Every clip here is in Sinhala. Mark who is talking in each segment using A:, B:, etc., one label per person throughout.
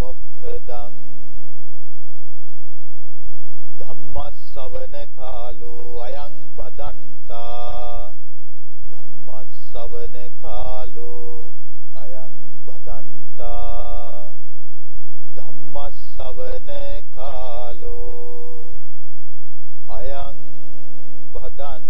A: මොක්ඛදං ධම්මස්සවන කාලෝ අයං බදන්තා ධම්මස්සවන කාලෝ අයං බදන්තා ධම්මස්සවන කාලෝ අයං බදන්තා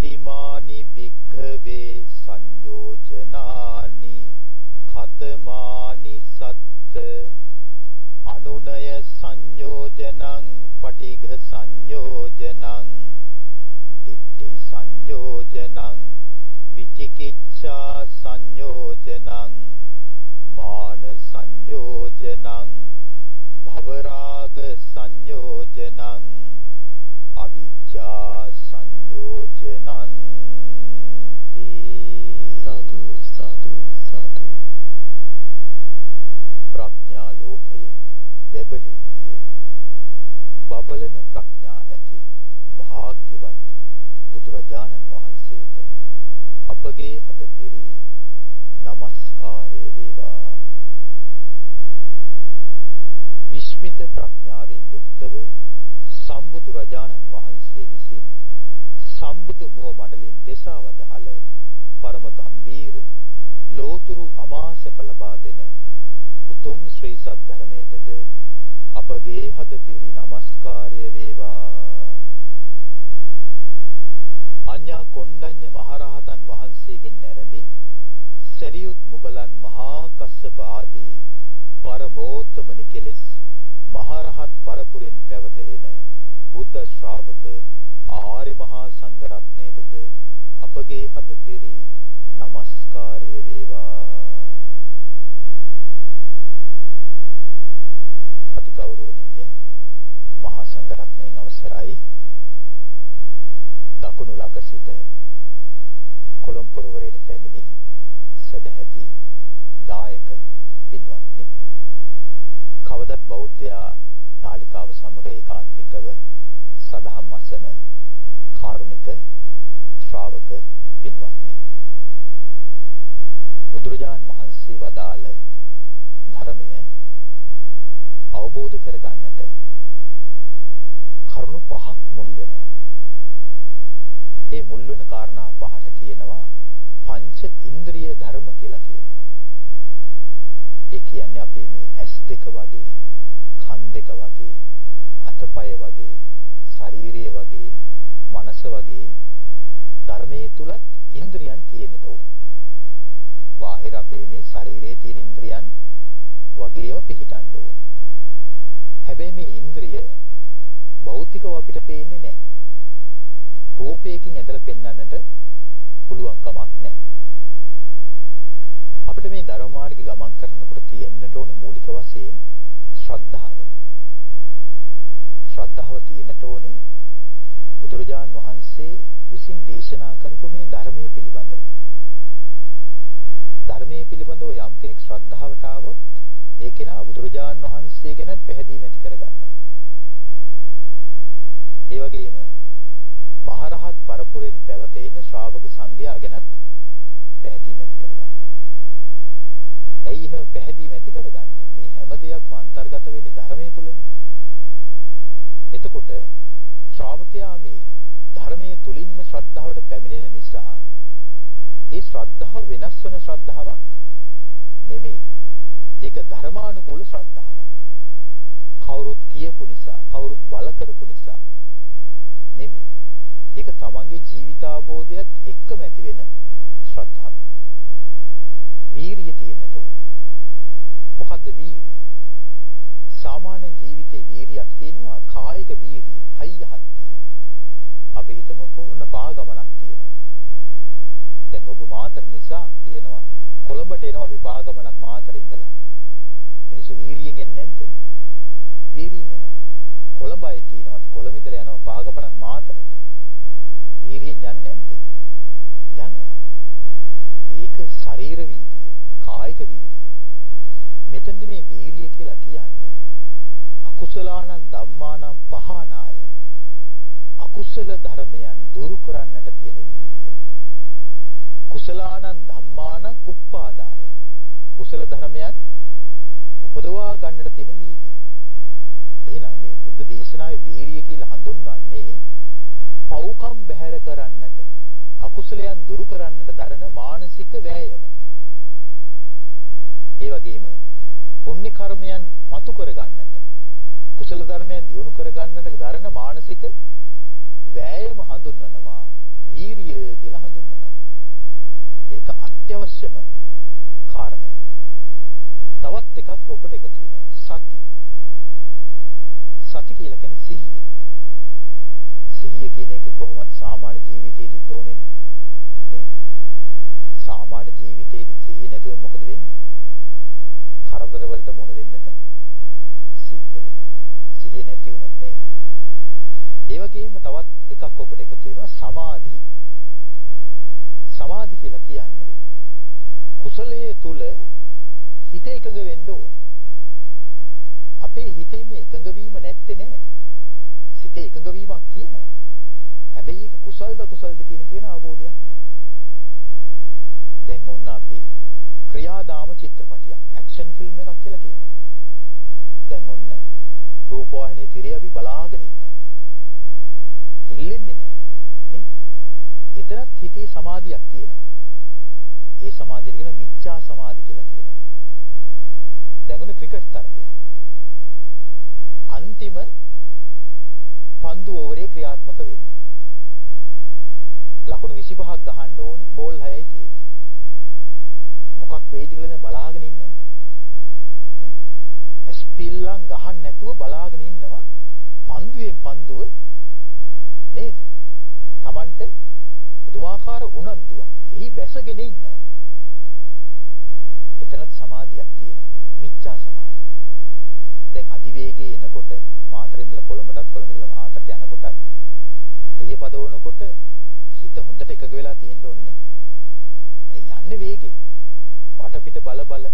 A: සත්තිමානි භික්ඛවේ සංයෝජනානි ඛතමානි සත්ත අනුනය සංයෝජනං පටිඝ සංයෝජනං දිට්ඨි සංයෝජනං විචිකිච්ඡා සංයෝජනං මාන සංයෝජනං භවරාග සංයෝජනං අවිජ්ජා සංයෝජනන්ති
B: සාදු සාදු සාදු.
A: ප්‍රඥා ලෝකයෙන් බැබලී ගිය බබලන ප්‍රඥා ඇති භාග්‍යවත් බුදුරජාණන් වහන්සේට අපගේ හද පිරි নমස්කාරය වේවා. විස්මිත ප්‍රඥාවෙන් යුක්තව සම්බුදු රජාණන් වහන්සේ විසින් සම්බුදු මුව මඩලින් දෙසවදහල පරම ගම්බීර ලෝතුරු අමාසප ලබා දෙන උතුම් ශ්‍රී සද්ධර්මයටද අපගේ හද පිරි নমස්කාරය වේවා. අඤ්ඤා කොණ්ඩඤ්ඤ මහරහතන් වහන්සේගෙන් නැරඹි සරියුත් මුගලන් මහා කස්සප ආදී පරමෝත්තම නිකලෙස් මහරහත් පරපුරින් පැවත එන බුද්ධ ශ්‍රාවක ආරි මහා සංඝ රත්නයටද අපගේ හද පිරි নমස්කාරය වේවා. අති ගෞරවනීය මහා සංඝ රත්නයන් අවසරයි. දකුණු ළඟ සිට කොළඹ පුරවරයට පැමිණි සදැහැති දායක පින්වත්නි. කවදත් බෞද්ධයා නාලිකාව සමග ඒකාත්මිකව සදහම් අසන කාරුණික ශ්‍රාවක පින්වත්නි බුදුරජාන් වහන්සේ වදාළ ධර්මය අවබෝධ කර ගන්නට කරුණු පහක් මුල් වෙනවා. ඒ මුල් වෙන කාරණා පහට කියනවා පංච ඉන්ද්‍රිය ධර්ම කියලා කියනවා. ඒ කියන්නේ අපේ මේ ඇස් දෙක වගේ, කන් දෙක වගේ, අතපය වගේ, ශරීරය වගේ, මනස වගේ ධර්මයේ තුලත් ඉන්ද්‍රියන් තියෙන්නට ඕන. බාහිර අපේ මේ ශරීරයේ තියෙන ඉන්ද්‍රියන් වගේම පිහිටන්න ඕනේ. හැබැයි මේ ඉන්ද්‍රිය භෞතිකව අපිට පේන්නේ නැහැ. රූපයකින් ඇදලා පෙන්වන්නට පුළුවන් කමක් නැහැ. අපිට මේ ධර්ම මාර්ගේ ගමන් කරනකොට තියෙන්නට ඕනේ මූලික වශයෙන් ශ්‍රද්ධාව. ශ්‍රද්ධාව තියෙන්නට ඕනේ බුදුරජාන් වහන්සේ විසින් දේශනා කරපු මේ ධර්මයේ පිළිබඳව. ධර්මයේ පිළිබඳව යම් කෙනෙක් ශ්‍රද්ධාවට આવොත් ඒ කෙනා බුදුරජාන් වහන්සේ ගැන පැහැදීම ඇති කරගන්නවා. ඒ වගේම මහරහත් පරපුරෙන් පැවතෙන ශ්‍රාවක සංඝයා ගැනත් පැහැදීම ඇති කරගන්නවා. ඇයි එහෙම පැහැදීම ඇති කරගන්නේ? මේ හැම දෙයක්ම අන්තර්ගත වෙන්නේ ධර්මයේ තුලනේ. එතකොට ශ්‍රාවකයා මේ ධර්මයේ තුලින්ම ශ්‍රද්ධාවට පැමිණෙන නිසා ඒ ශ්‍රද්ධාව වෙනස් වෙන ශ්‍රද්ධාවක් නෙමෙයි. ඒක ධර්මානුකූල ශ්‍රද්ධාවක්. කවුරුත් කියපු නිසා, කවුරුත් බල කරපු නිසා නෙමෙයි. ඒක තමන්ගේ ජීවිතාවබෝධයත් එක්කම ඇති වෙන ශ්‍රද්ධාවක්. වීරිය තියෙන්නට ඕන. මොකද්ද වීරිය? සාමාන්‍ය ජීවිතේ වීරියක් තියෙනවා කායික වීරිය, හයිය හත්තිය. අපි හිතමුකෝ ඔන්න පාගමනක් තියෙනවා. දැන් ඔබ මාතර නිසා තියෙනවා කොළඹට එනවා අපි පාගමනක් මාතර ඉඳලා. මිනිස්සු වීරියෙන් එන්නේ නැද්ද? වීරියෙන් එනවා. කොළඹයි කියනවා අපි කොළඹ ඉඳලා යනවා පාගමනක් මාතරට. වීරියෙන් යන්නේ නැද්ද? යනවා. ඒක ශරීර වීරිය, කායික වීරිය. මෙතෙන්දි මේ වීරිය කියලා කියන්නේ අකුසලානං ධම්මානං පහනාය. අකුසල ධර්මයන් දුරු කරන්නට තියෙන වීරිය. කුසලානං ධම්මානං උප්පාදාය. කුසල ධර්මයන් උපදවා ගන්නට තියෙන වීරිය. එහෙනම් මේ බුද්ධ දේශනාවේ වීරිය කියලා හඳුන්වන්නේ පව්කම් බැහැර කරන්නට අකුසලයන් දුරු කරන්නට දරන මානසික වෑයම. ඒ වගේම පුණ්‍ය කර්මයන් මතු කර ගන්නට කුසල ධර්මයන් දියුණු කර ගන්නට දරන මානසික වෑයම හඳුන්වනවා වීරිය කියලා හඳුන්වනවා. ඒක අත්‍යවශ්‍යම කාරණයක්. තවත් එකක් ඔකට එකතු වෙනවා. සති. සති කියලා කියන්නේ සිහිය. සිහිය කියන එක කොහොමද සාමාන්‍ය ජීවිතේදීත් ඕනේනේ. නේද? සාමාන්‍ය ජීවිතේදීත් සිහිය නැතුව මොකද වෙන්නේ? කරදර වලට මුහුණ දෙන්නට සිද්ධ වෙනවා. සිහිය නැති වුණොත් නේද? ඒ වගේම තවත් එකක් ඔකට එකතු වෙනවා සමාධි. සමාධි කියලා කියන්නේ කුසලයේ තුල හිත එකඟ වෙන්න ඕනේ. අපේ හිතේ මේ එකඟ වීම නැත්තේ නෑ. සිතේ එකඟ වීමක් තියෙනවා. හැබැයි ඒක කුසල්ද කුසල්ද කියන එක වෙන අවබෝධයක් නෑ. දැන් ඔන්න අපි ක්‍රියාදාම චිත්‍රපටියක් ඇක්ෂන් ෆිල්ම් එකක් කියලා කියමුකෝ. දැන් ඔන්න රූපවාහිනියේ තිරේ අපි බලාගෙන ඉන්නවා. හෙල්ලෙන්නේ නෑ. නේ? එතනත් හිතේ සමාධියක් තියෙනවා. ඒ සමාධියට කියන මිච්ඡා සමාධි කියලා කියනවා. දැන් ඔන්න ක්‍රිකට් තරගයක්. අන්තිම පන්දු ඕවරේ ක්‍රියාත්මක වෙන්නේ. ලකුණු 25ක් ගහන්න ඕනේ බෝල් 6යි තියෙන්නේ. මොකක් වෙයිද කියලා දැන් බලාගෙන ඉන්නේ නැද්ද? ස්පිල්ලම් ගහන්න නැතුව බලාගෙන ඉන්නවා පන්දුවෙන් පන්දුව නේද? Tamante පුදුමාකාර උනන්දුවක්. එහි බැසගෙන ඉන්නවා. එතනත් සමාධියක් තියෙනවා. මිච්ඡා සමාධිය. දැන් අධිවේගයේ එනකොට මාතර ඉඳලා කොළඹටත් කොළඹ ඉඳලා ආතරට යනකොටත් ප්‍රිය පදවනකොට හිත හොඳට එකග වෙලා තියෙන්න ඕනේ නේ. ඒ යන්නේ වේගෙන්. වටපිට බල බල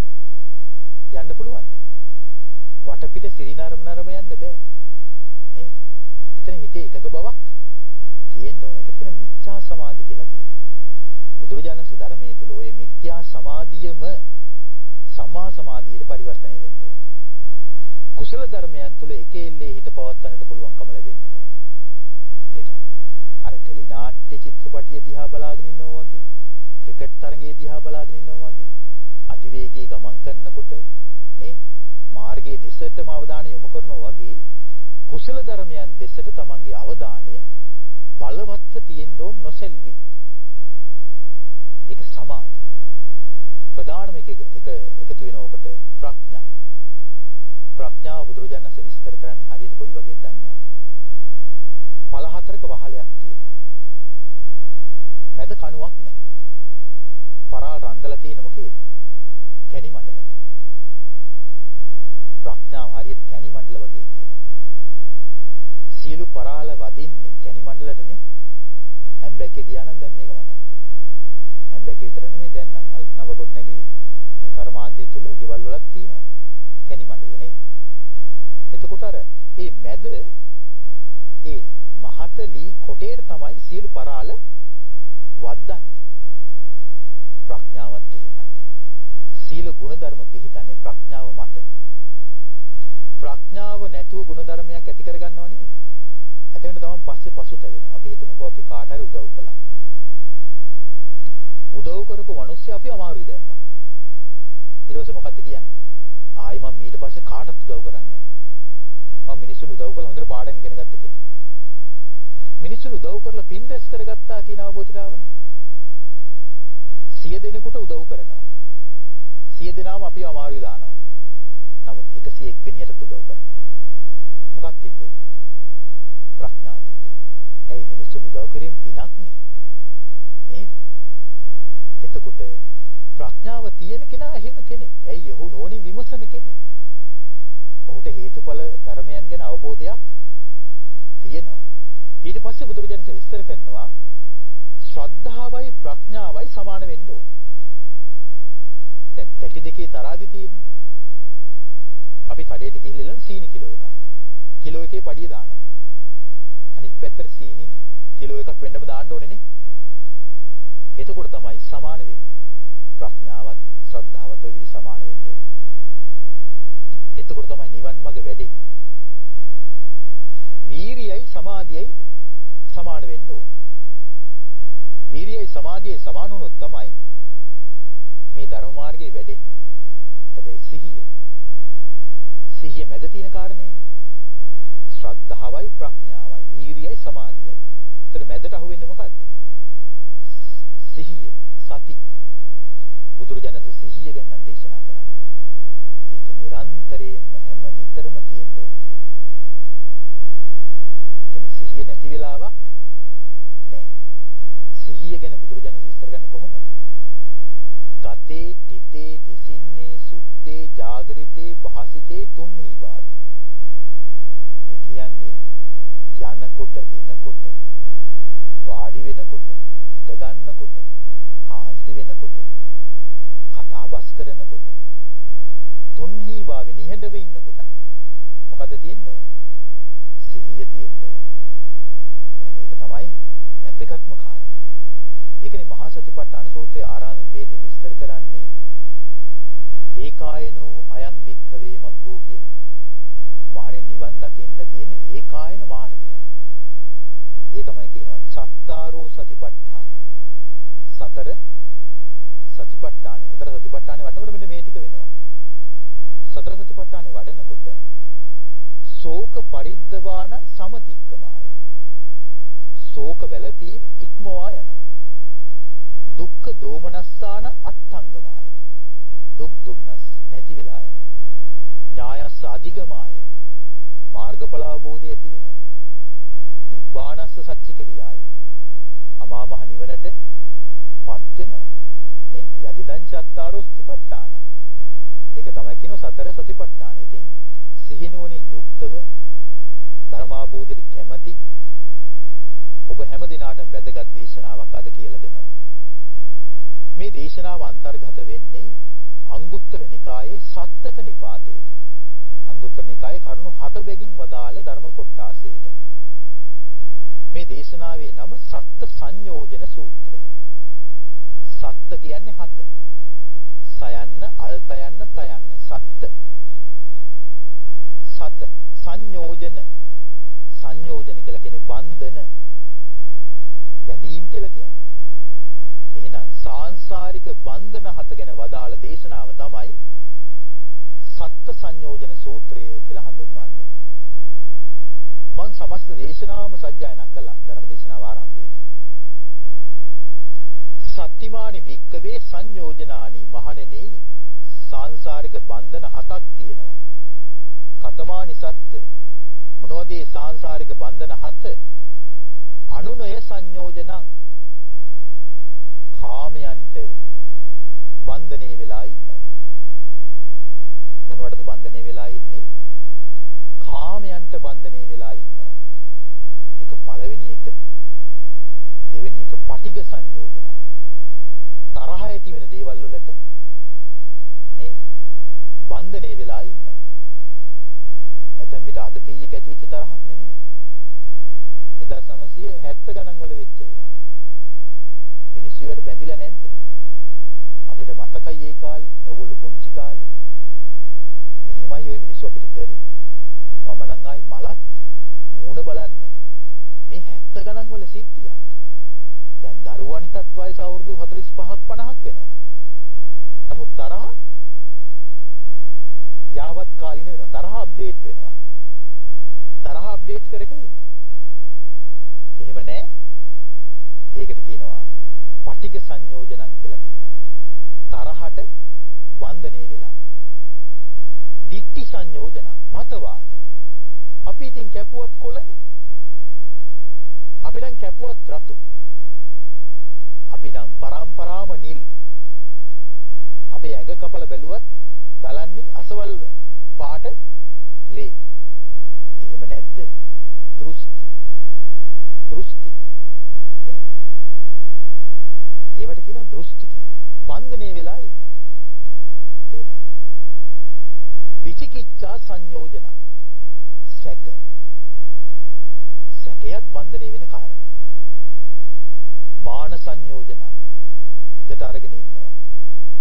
A: යන්න පුළුවන්ද? වටපිට සිරිනරම නරම යන්න බෑ. නේද? එතන හිතේ එකඟ බවක් තියෙන්න ඕනේ. ඒකට කියන මිච්ඡා සමාධි කියලා කියනවා. බුදුරජාණන්සේ ධර්මයේ තුල ওই මිත්‍යා සමාධියම සම්මා සමාධියට පරිවර්තනය වෙන්න ඕනේ. කුසල ධර්මයන් තුල එකෙල්ලේ හිත පවත්වන්නට පුළුවන්කම ලැබෙන්නට ඕනේ. ඒක. අර ටෙලි නාට්‍ය චිත්‍රපටිය දිහා බලාගෙන ඉන්නවා වගේ, ක්‍රිකට් තරගයේ දිහා බලාගෙන ඉන්නවා වගේ, අධිවේගී ගමන් කරනකොට නේද? මාර්ගයේ දෙසටම අවධානය යොමු කරනවා වගේ කුසල ධර්මයන් දෙසට තමන්ගේ අවධානය බලවත්ව තියෙන්න ඕන නොසෙල්වි. ඒක සමාධි. එක එක එකතු වෙන ඔකට ප්‍රඥා. ප්‍රඥාව බුදුරජාණන්සේ විස්තර කරන්නේ හරියට කොයි වගේද දන්නවද? පළ හතරක වහලයක් තියෙනවා. මැද කණුවක් නැහැ. පරාල් රන්දලා තියෙන මොකේද? කැණි මණ්ඩලට. ප්‍රඥාව හරියට කැණි මණ්ඩල වගේ කියනවා. සියලු පරාල වදින්නේ කැණි මණ්ඩලටනේ. ඇම්බැක්කේ ගියා නම් දැන් මේක මතක් වෙනවා. ඇම්බැක්කේ විතර නෙමෙයි දැන් නම් නව ගොඩනැගිලි කර්මාන්තය තුල ගෙවල් වලක් තියෙනවා. කැණි මණ්ඩල නේද? එතකොට අර මේ මැද ඒ මහත ලී කොටේට තමයි සියලු පරාල වද්දන්නේ. ප්‍රඥාවත් එහෙමයි. සීල ගුණධර්ම පිහිටන්නේ ප්‍රඥාව මත. ප්‍රඥාව නැතුව ගුණධර්මයක් ඇති කරගන්නව නේද? එතකොට තමයි පස්සේ පසුතැවෙනවා. අපි හිතමුකෝ අපි කාට හරි උදව් කළා. උදව් කරපු මිනිස්සු අපි අමාරුයි දැම්මා. ඊට පස්සේ මොකද්ද කියන්නේ? ආයි මම ඊට පස්සේ කාටවත් උදව් කරන්නේ නැහැ. මම මිනිස්සුන් උදව් කළා හොඳට පාඩම් ඉගෙන ගත්ත කෙනෙක්. මිනිස්සුන් උදව් කරලා පින් රැස් කරගත්තා කියන අවබෝධයට ආවනම් සිය දෙනෙකුට උදව් කරනවා. සිය දෙනාම අපිව අමාරුයි දානවා. නමුත් 101 වෙනියටත් උදව් කරනවා. මොකක් තිබ්බොත්? ප්‍රඥා තිබ්බොත්. ඇයි මිනිස්සුන් උදව් කිරීම පිනක් නේ? නේද? එතකොට ප්‍රඥාව තියෙන කෙනා එහෙම කෙනෙක්. ඇයි ඔහු නෝනින් විමසන කෙනෙක්. ඔහුට හේතුඵල ධර්මයන් ගැන අවබෝධයක් තියෙනවා. ඊට පස්සේ බුදුරජාණන් විස්තර කරනවා ශ්‍රද්ධාවයි ප්‍රඥාවයි සමාන වෙන්න ඕනේ. දැන් පැටි දෙකේ තරහදි තියෙන්නේ. අපි කඩේට ගිහිල්ලා සීනි කිලෝ එකක්. කිලෝ එකේ පඩිය දානවා. අනිත් පැත්තට සීනි කිලෝ එකක් වෙන්නම දාන්න ඕනේ නේ. එතකොට තමයි සමාන වෙන්නේ. ප්‍රඥාවත් ශ්‍රද්ධාවත් ඔය විදිහ සමාන වෙන්න ඕනේ. එතකොට තමයි නිවන් මඟ වැඩෙන්නේ. වීරියයි සමාධියයි සමාන වෙන්න ඕනේ. වීරියයි සමාධියයි සමාන වුණොත් තමයි මේ ධර්ම මාර්ගයේ වැඩෙන්නේ. හැබැයි සිහිය. සිහිය මැද තියෙන කාරණේනේ. ශ්‍රද්ධාවයි ප්‍රඥාවයි වීරියයි සමාධියයි. ඒතර මැදට අහුවෙන්නේ මොකද්ද? සිහිය, සති. බුදුරජාණන් සිහිය ගැන නම් දේශනා කරන්නේ. ඒක නිරන්තරයෙන්ම හැම නිතරම තියෙන්න ඕන කියනවා. කියන්නේ සිහිය නැති වෙලාවක් නැහැ. සිහිය ගැන බුදුරජාණන් විස්තර කරන්නේ කොහොමද? ගතේ, තිතේ, තිසින්නේ, සුත්තේ, ජාගරිතේ, භාසිතේ තුන්හි භාවි. ඒ කියන්නේ යනකොට, එනකොට, වාඩි වෙනකොට, හිට ගන්නකොට, හාන්සි වෙනකොට, කතාබස් කරනකොට තුන්හි භාවි නිහඬව ඉන්නකොට මොකද තියෙන්න ඕනේ? සිහිය තියෙන්න ඕනේ. එහෙනම් ඒක තමයි වැදගත්ම කාරණය. ඒකනේ මහා සතිපට්ඨාන සූත්‍රයේ ආරම්භයේදී විස්තර කරන්නේ ඒකායනෝ අයම් වික්ඛවේ මග්ගෝ කියලා. මහණෙනි නිවන් දකින්න තියෙන ඒකායන මාර්ගයයි. ඒ තමයි කියනවා චත්තාරෝ සතිපට්ඨාන. සතර සතිපට්ඨානේ සතර සතිපට්ඨානේ වඩනකොට මෙන්න මේ ටික වෙනවා. සතර සතිපට්ඨානේ වඩනකොට ශෝක පරිද්දවාන සමතික්කමාය. ශෝක වැළපීම් ඉක්මවා යනවා. දුක්ඛ දෝමනස්සාන අත්ංගමාය. දුක් දුම්නස් නැති වෙලා යනවා. ඥායස්ස අධිගමාය. මාර්ගඵල අවබෝධය ඇති වෙනවා. නිබ්බානස්ස සච්චිකිරියාය. අමා මහ නිවනට පත් වෙනවා. නේද? යදිදං චත්තාරෝ සතිපට්ඨාන. ඒක තමයි කියන සතර සතිපට්ඨාන. ඉතින් සිහිනුවණින් යුක්තව ධර්මාභූතයට කැමැති ඔබ හැම දිනාටම වැදගත් දේශනාවක් අද කියලා දෙනවා. මේ දේශනාව අන්තර්ගත වෙන්නේ අංගුත්තර නිකායේ සත්තක නිපාතයට. අංගුත්තර නිකායේ කරුණු හත බැගින් වදාළ ධර්ම කොටාසයට. මේ දේශනාවේ නම සත්ත්‍ය සංයෝජන සූත්‍රය. සත්ත්‍ය කියන්නේ හත. සයන්න, අල්තයන්න, තයන්න. සත්ත්‍ය. සත සංයෝජන සංයෝජන කියලා කියන්නේ බන්ධන වැදීම් කියලා කියන්නේ. එහෙනම් සාංශාරික බන්ධන හත ගැන වදාළ දේශනාව තමයි සත්ත්ව සංයෝජන සූත්‍රය කියලා හඳුන්වන්නේ. මම සමස්ත දේශනාවම සජ්ජායනා කළා ධර්ම දේශනාව ආරම්භයේදී. සත්‍තිමානි වික්කවේ සංයෝජනානි මහණෙනි සාංශාරික බන්ධන හතක් තියෙනවා. කතමානි සත්ත්‍ය මොනවද මේ සාංශාරික බන්ධන හත? අනුනය සංයෝජනං කාමයන්ට බන්ධනේ වෙලා ඉන්නවා. මොනවටද බන්ධනේ වෙලා ඉන්නේ? කාමයන්ට බන්ධනේ වෙලා ඉන්නවා. ඒක පළවෙනි එක. දෙවෙනි එක පටිඝ සංයෝජන. තරහ ඇති වෙන දේවල් වලට නේද බන්ධනේ වෙලා ඉන්නවා. ඇතැම් විට අද කීයක ඇති වෙච්ච තරහක් නෙමෙයි. 1970 ගණන් වල වෙච්ච ඒවා. මිනිස්සු ඒවට බැඳිලා නැද්ද? අපිට මතකයි ඒ කාලේ ඔයගොල්ලෝ පුංචි කාලේ. මෙහෙමයි ওই මිනිස්සු අපිට කරේ. මම නම් ආයි මලත් මූණ බලන්නේ මේ 70 ගණන් වල සිද්ධියක්. දැන් දරුවන්ටත් වයස අවුරුදු 45ක් 50ක් වෙනවා. නමුත් තරහ යාවත් කාලින වෙනවා. තරහ අප්ඩේට් වෙනවා. තරහ අප්ඩේට් කර කර ඉන්නවා. එහෙම නැහැ ඒකට කියනවා පටිඝ සංයෝජනං කියලා කියනවා. තරහට බන්ධනේ වෙලා. දික්ටි සංයෝජන මතවාද. අපි ඉතින් කැපුවත් කොළනේ? අපි නම් කැපුවත් රතු. අපි නම් පරම්පරාම නිල්. අපේ ඇඟ කපල බැලුවත් ගලන්නේ අසවල් පාට ලේ. එහෙම නැද්ද? දෘෂ්ටි. දෘෂ්ටි. නේද ඒවට කියනවා දෘෂ්ටි කියලා. බන්ධනේ වෙලා ඉන්නවා. තේරෙනවද? විචිකිච්ඡා සංයෝජන. සැක. සැකයක් බන්ධනේ වෙන කාරණයක්. මාන සංයෝජන. හිතට අරගෙන ඉන්නවා.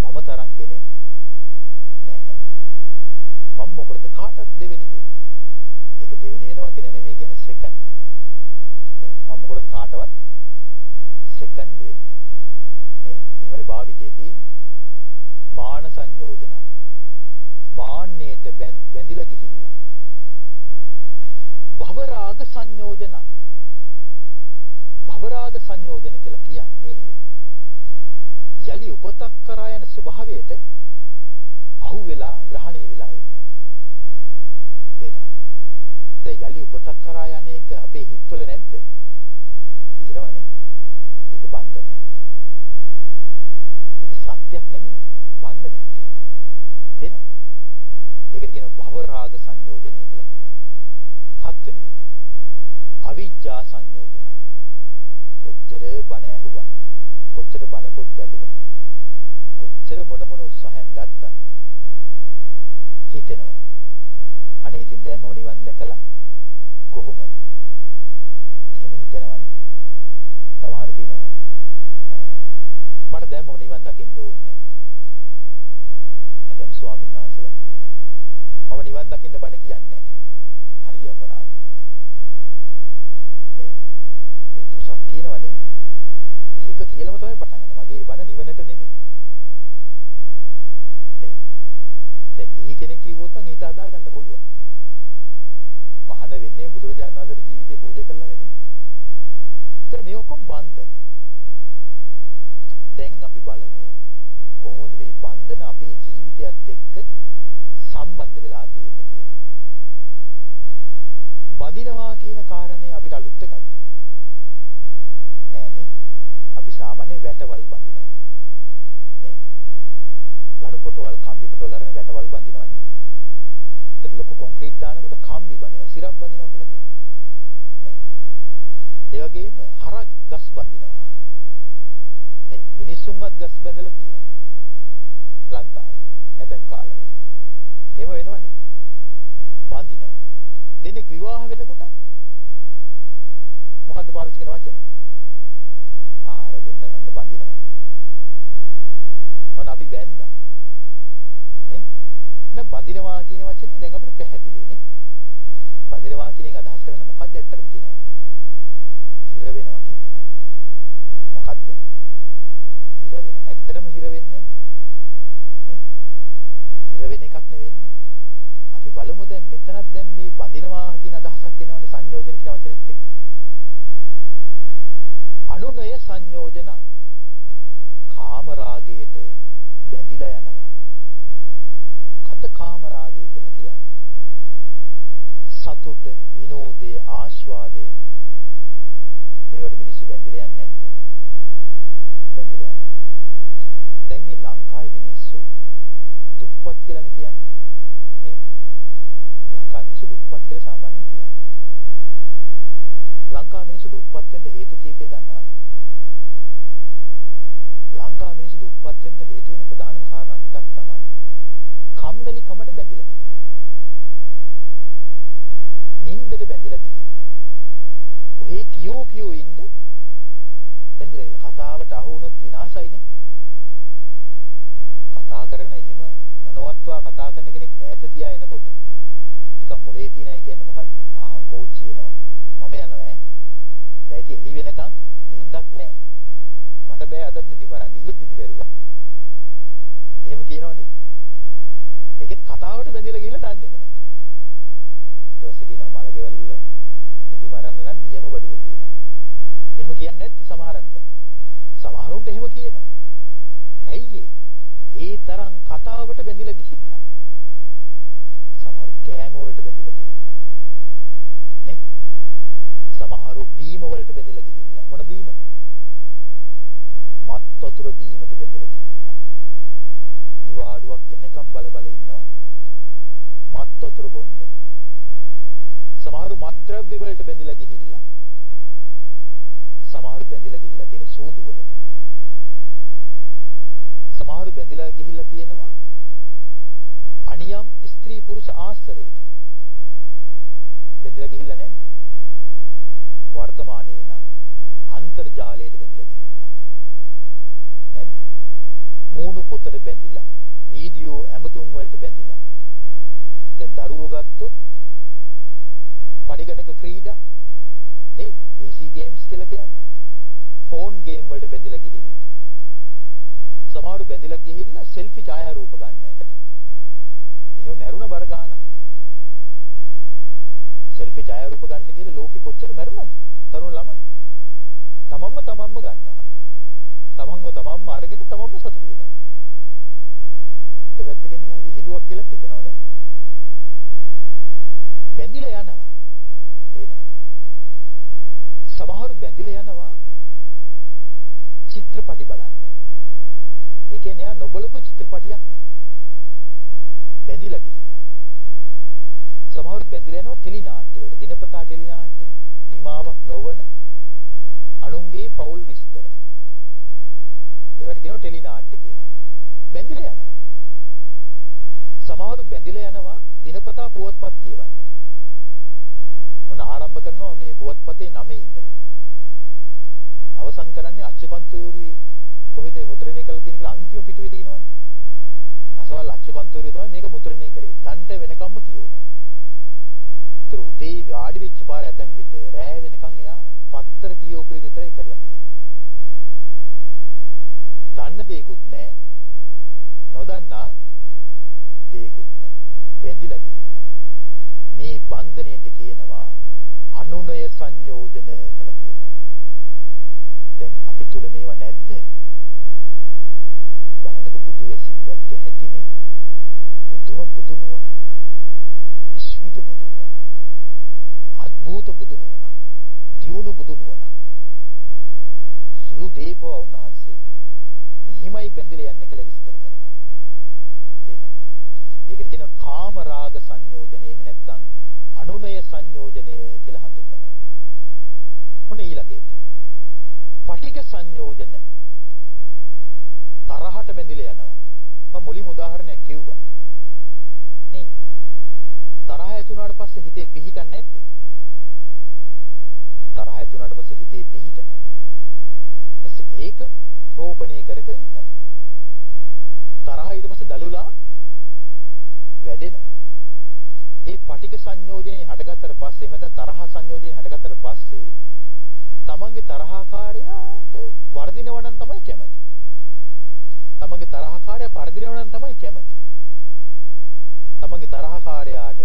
A: මම තරම් කෙනෙක් නැහැ. මම මොකටද කාටත් දෙවෙනි වෙන්නේ? ඒක දෙවෙනි වෙනවා කියන නෙමෙයි කියන්නේ සෙකන්ඩ් නේ මම මොකටද කාටවත් සෙකන්ඩ් වෙන්නේ? නේ එහෙමනේ භාවිතයේ තියෙන මාන සංයෝජන. මාන්නයට බැඳිලා ගිහිල්ලා. භවරාග සංයෝජන. භවරාග සංයෝජන කියලා කියන්නේ යලි උපතක් කරා යන ස්වභාවයට අහු වෙලා ග්‍රහණය වෙලා ඉන්නවා. තේරෙනවද? දැන් යලි උපතක් කරා යන එක අපේ හිතවල නැද්ද? තියෙනවනේ ඒක බන්ධනයක් ඒක සත්‍යයක් නෙමෙයි බන්ධනයක් ඒක. තේරෙනවද ඒකට කියනවා භව රාග සංයෝජනය කියලා කියනවා හත්වෙනි එක. අවිජ්ජා සංයෝජන. කොච්චර බණ ඇහුවත් කොච්චර බණ පොත් බැලුවත් කොච්චර මොන මොන උත්සාහයන් ගත්තත් හිතෙනවා. අනේ ඉතින් දැන් මම නිවන් දැකලා කොහොමද? එහෙම හිතෙනවනේ. සමහර කියනවා මට දැන් මම නිවන් දකින්න ඕනේ. ඇතම් ස්වාමීන් වහන්සේලාත් කියනවා. මම නිවන් දකින්න බණ කියන්නේ හරි අපරාධයක්. නේද? මේ දොසක් කියනව නෙමෙයි. ඒක කියලාම තමයි පටන් ගන්න. මගේ බණ නිවනට නෙමෙයි. නේද? දැන් ගිහි කෙනෙක් කිව්වොත් නම් ඊට හදා ගන්න පුළුවන්. පහන වෙන්නේ බුදුරජාණන් වහන්සේගේ ජීවිතේ පූජා කරලා නෙමෙයි. ඒතර මේ ඔක්කොම බන්ධන දැන් අපි බලමු කොහොමද මේ බන්ධන අපේ ජීවිතයත් එක්ක සම්බන්ධ වෙලා තියෙන්නේ කියලා. බඳිනවා කියන කාරණේ අපිට අලුත් එකක්ද? නෑනේ. අපි සාමාන්‍ය වැටවල් බඳිනවා. නේ? ලඩු පොටවල්, කම්බි පොටවල් අරගෙන වැටවල් බඳිනවනේ. ඒතර ලොකු කොන්ක්‍රීට් දානකොට කම්බි බඳිනවා, සිරප් බඳිනවා කියලා කියන්නේ. නේ? ඒ වගේම හරක් ගස් බඳිනවා. නේ? මිනිස්සුන්වත් ගස් බැඳලා තියෙනවා. ලංකාවේ. ඇතැම් කාලවල. එහෙම වෙනවනේ. බඳිනවා. දෙනෙක් විවාහ වෙනකොට මොකද්ද පාවිච්චි කරන වචනේ? ආර දෙන්න අන්න බඳිනවා. මොන අපි බැඳා. නේ? දැන් බඳිනවා කියන වචනේ දැන් අපිට පැහැදිලිනේ. බඳිනවා කියන එක අදහස් කරන්නේ මොකද්ද ඇත්තටම කියනවනම්? හිර වෙනවා කියන එක. මොකද්ද? හිර වෙනවා. ඇත්තටම හිර වෙන්නේ නැද්ද? නේ? හිර වෙන එකක් නෙවෙන්නේ. අපි බලමු දැන් මෙතනත් දැන් මේ බඳිනවා කියන අදහසක් එනවනේ සංයෝජන කියන වචනේත් එක්ක. අනුනය සංයෝජන කාම රාගයට බැඳිලා යනවා. මොකද්ද කාම රාගය කියලා කියන්නේ? සතුට, විනෝදය, ආස්වාදය මේවට මිනිස්සු බැඳිලා යන්නේ නැද්ද? බැඳිලා යනවා. දැන් මේ ලංකාවේ මිනිස්සු දුප්පත් කියලානේ කියන්නේ. නේද? ලංකාවේ මිනිස්සු දුප්පත් කියලා සාමාන්‍යයෙන් කියන්නේ. ලංකාවේ මිනිස්සු දුප්පත් වෙන්න හේතු කීපය දන්නවද? ලංකාවේ මිනිස්සු දුප්පත් වෙන්න හේතු වෙන ප්‍රධානම කාරණා ටිකක් තමයි කම්මැලිකමට බැඳිලා ගිහිල්ලා. නින්දට බැඳිලා ගිහිල්ලා. ඔහේ කියෝ කියෝ ඉන්න බැඳිලා ගිහලා කතාවට අහු වුණොත් විනාශයිනේ. කතා කරන එහෙම නොනවත්වා කතා කරන කෙනෙක් ඈත තියා එනකොට ටිකක් මොලේ තියනයි කියන්නේ මොකද්ද? ආන් කෝච්චි එනවා. මම යනවා ඈ. දැන් ඉතින් එළි වෙනකන් නිින්දක් නැහැ. මට බෑ අදත් නිදි මරන්න. ඊයේත් නිදි බැරුවා. එහෙම කියනවනේ. ඒ කියන්නේ කතාවට බැඳිලා ගිහිල්ලා දන්නේම නැහැ. ඊට පස්සේ කියනවා මලගෙවල් වල නිදි මරන්න නම් නියම බඩුව කියනවා. එහෙම කියන්නේ නැද්ද සමහරන්ට? සමහරුන්ට එහෙම කියනවා. ඇයි ඒ තරම් කතාවට බැඳිලා ගිහිල්ලා. සමහරු කෑම වලට බැඳිලා ගිහිල්ලා. නේ? සමහරු බීම වලට බැඳිලා ගිහිල්ලා. මොන බීමටද? මත් වතුර බීමට බැඳිලා ගිහිල්ලා. නිවාඩුවක් එනකම් බල බල ඉන්නවා. මත් වතුර බොන්න. සමහරු මත්ද්‍රව්‍ය වලට බැඳිලා ගිහිල්ලා. සමහරු බැඳිලා ගිහිල්ලා තියෙන සූදු වලට. සමහරු බැඳිලා ගිහිල්ලා තියෙනවා අනියම් ස්ත්‍රී පුරුෂ ආශ්‍රයයට. බැඳිලා ගිහිල්ලා නැද්ද? වර්තමානයේ නම් අන්තර්ජාලයට බැඳිලා ගිහිල්ලා. නැද්ද? මූණු පොතට බැඳිලා, වීඩියෝ ඇමතුම් වලට බැඳිලා. දැන් දරුවෝ ගත්තොත් පරිගණක ක්‍රීඩා නේද? PC games කියලා කියන්නේ. ෆෝන් ගේම් වලට බැඳිලා ගිහිල්ලා. සමහරු බැඳිලා ගිහිල්ලා සෙල්ෆි ඡායාරූප ගන්න එකට. එහෙම මැරුණ බර ගානක්. සෙල්ෆි ඡායාරූප ගන්න කියලා ලෝකෙ කොච්චර මැරුණාද? තරුණ ළමයි. තමන්ම තමන්ම ගන්නවා. තමන්ව තමන්ම අරගෙන තමන්ම සතුටු වෙනවා. ඒක පැත්තකින් නිකන් විහිළුවක් කියලා හිතනවනේ. බැඳිලා යනවා. තේනවද? සමහරු බැඳිලා යනවා චිත්‍රපටි බලන්න. ඒ කියන්නේ යා නොබලපු චිත්‍රපටියක් නේ. බැඳිලා ගිහිල්ලා. සමහරු බැඳිලා යනවා ටෙලි නාට්‍ය වලට. දිනපතා ටෙලි නාට්‍ය. නිමාවක් නොවන අනුන්ගේ පෞල් විස්තර. ඒවට කියනවා ටෙලි නාට්‍ය කියලා. බැඳිලා යනවා. සමහරු බැඳිලා යනවා දිනපතා පුවත්පත් කියවන්න. මොන ආරම්භ කරනවා මේ පුවත්පතේ නමේ ඉඳලා. අවසන් කරන්නේ අච්චුකන්තූරුවේ කොහෙද මුද්‍රණය කරලා තියෙන කියලා අන්තිම පිටුවේ තියෙනවනේ. අසවල් අච්චුකන්තූරුවේ තමයි මේක මුද්‍රණය කරේ. තන්ට වෙනකම්ම කියවනවා. ඒතර උදේ වාඩි වෙච්ච පාර ඇතැම් විට රෑ වෙනකන් එයා පත්තර කියවපු එක විතරයි කරලා තියෙන්නේ. දන්න දෙයක්වත් නැහැ. නොදන්නා දෙයක්වත් නැහැ. බැඳිලා ගිහිල්ලා. මේ බන්ධණයට කියනවා අනුනය සංයෝජන කියලා කියනවා. දැන් අපි තුල මේවා නැද්ද? බලන්නකො බුදු ඇසින් දැක්ක හැටිනේ. පුදුම බුදු නුවණක්. විස්මිත බුදු නුවණක්. අద్భుත බුදු නුවණක්. දියුණු බුදු නුවණක්. සුළු දීපව උන්වහන්සේ මෙහිමයි බැඳිලා යන්නේ කියලා විස්තර කරනවා. තේරෙනවද? ඒකට කියනවා කාම රාග සංයෝජන. එහෙම නැත්නම් අනුනය සංයෝජනය කියලා හඳුන්වනවා. ඔන්න ඊළඟට. පටිඝ සංයෝජන තරහට බැඳිලා යනවා. මම මුලින්ම උදාහරණයක් කිව්වා. නේද? තරහ ඇති වුණාට පස්සේ හිතේ පිහිටන්නේ නැද්ද? තරහ ඇති වුණාට පස්සේ හිතේ පිහිටනවා. ඊපස්සේ ඒක රෝපණය කර කර ඉන්නවා. තරහ ඊට පස්සේ දලුලා වැඩෙනවා. ඒ පටිඝ සංයෝජනේ හටගත්තට පස්සේ එහෙම නැත්නම් තරහ සංයෝජනේ හටගත්තට පස්සේ තමන්ගේ තරහකාරයාට වර්ධිනව නම් තමයි කැමති. තමන්ගේ තරහකාරයා පරදිනව නම් තමයි කැමති. තමන්ගේ තරහකාරයාට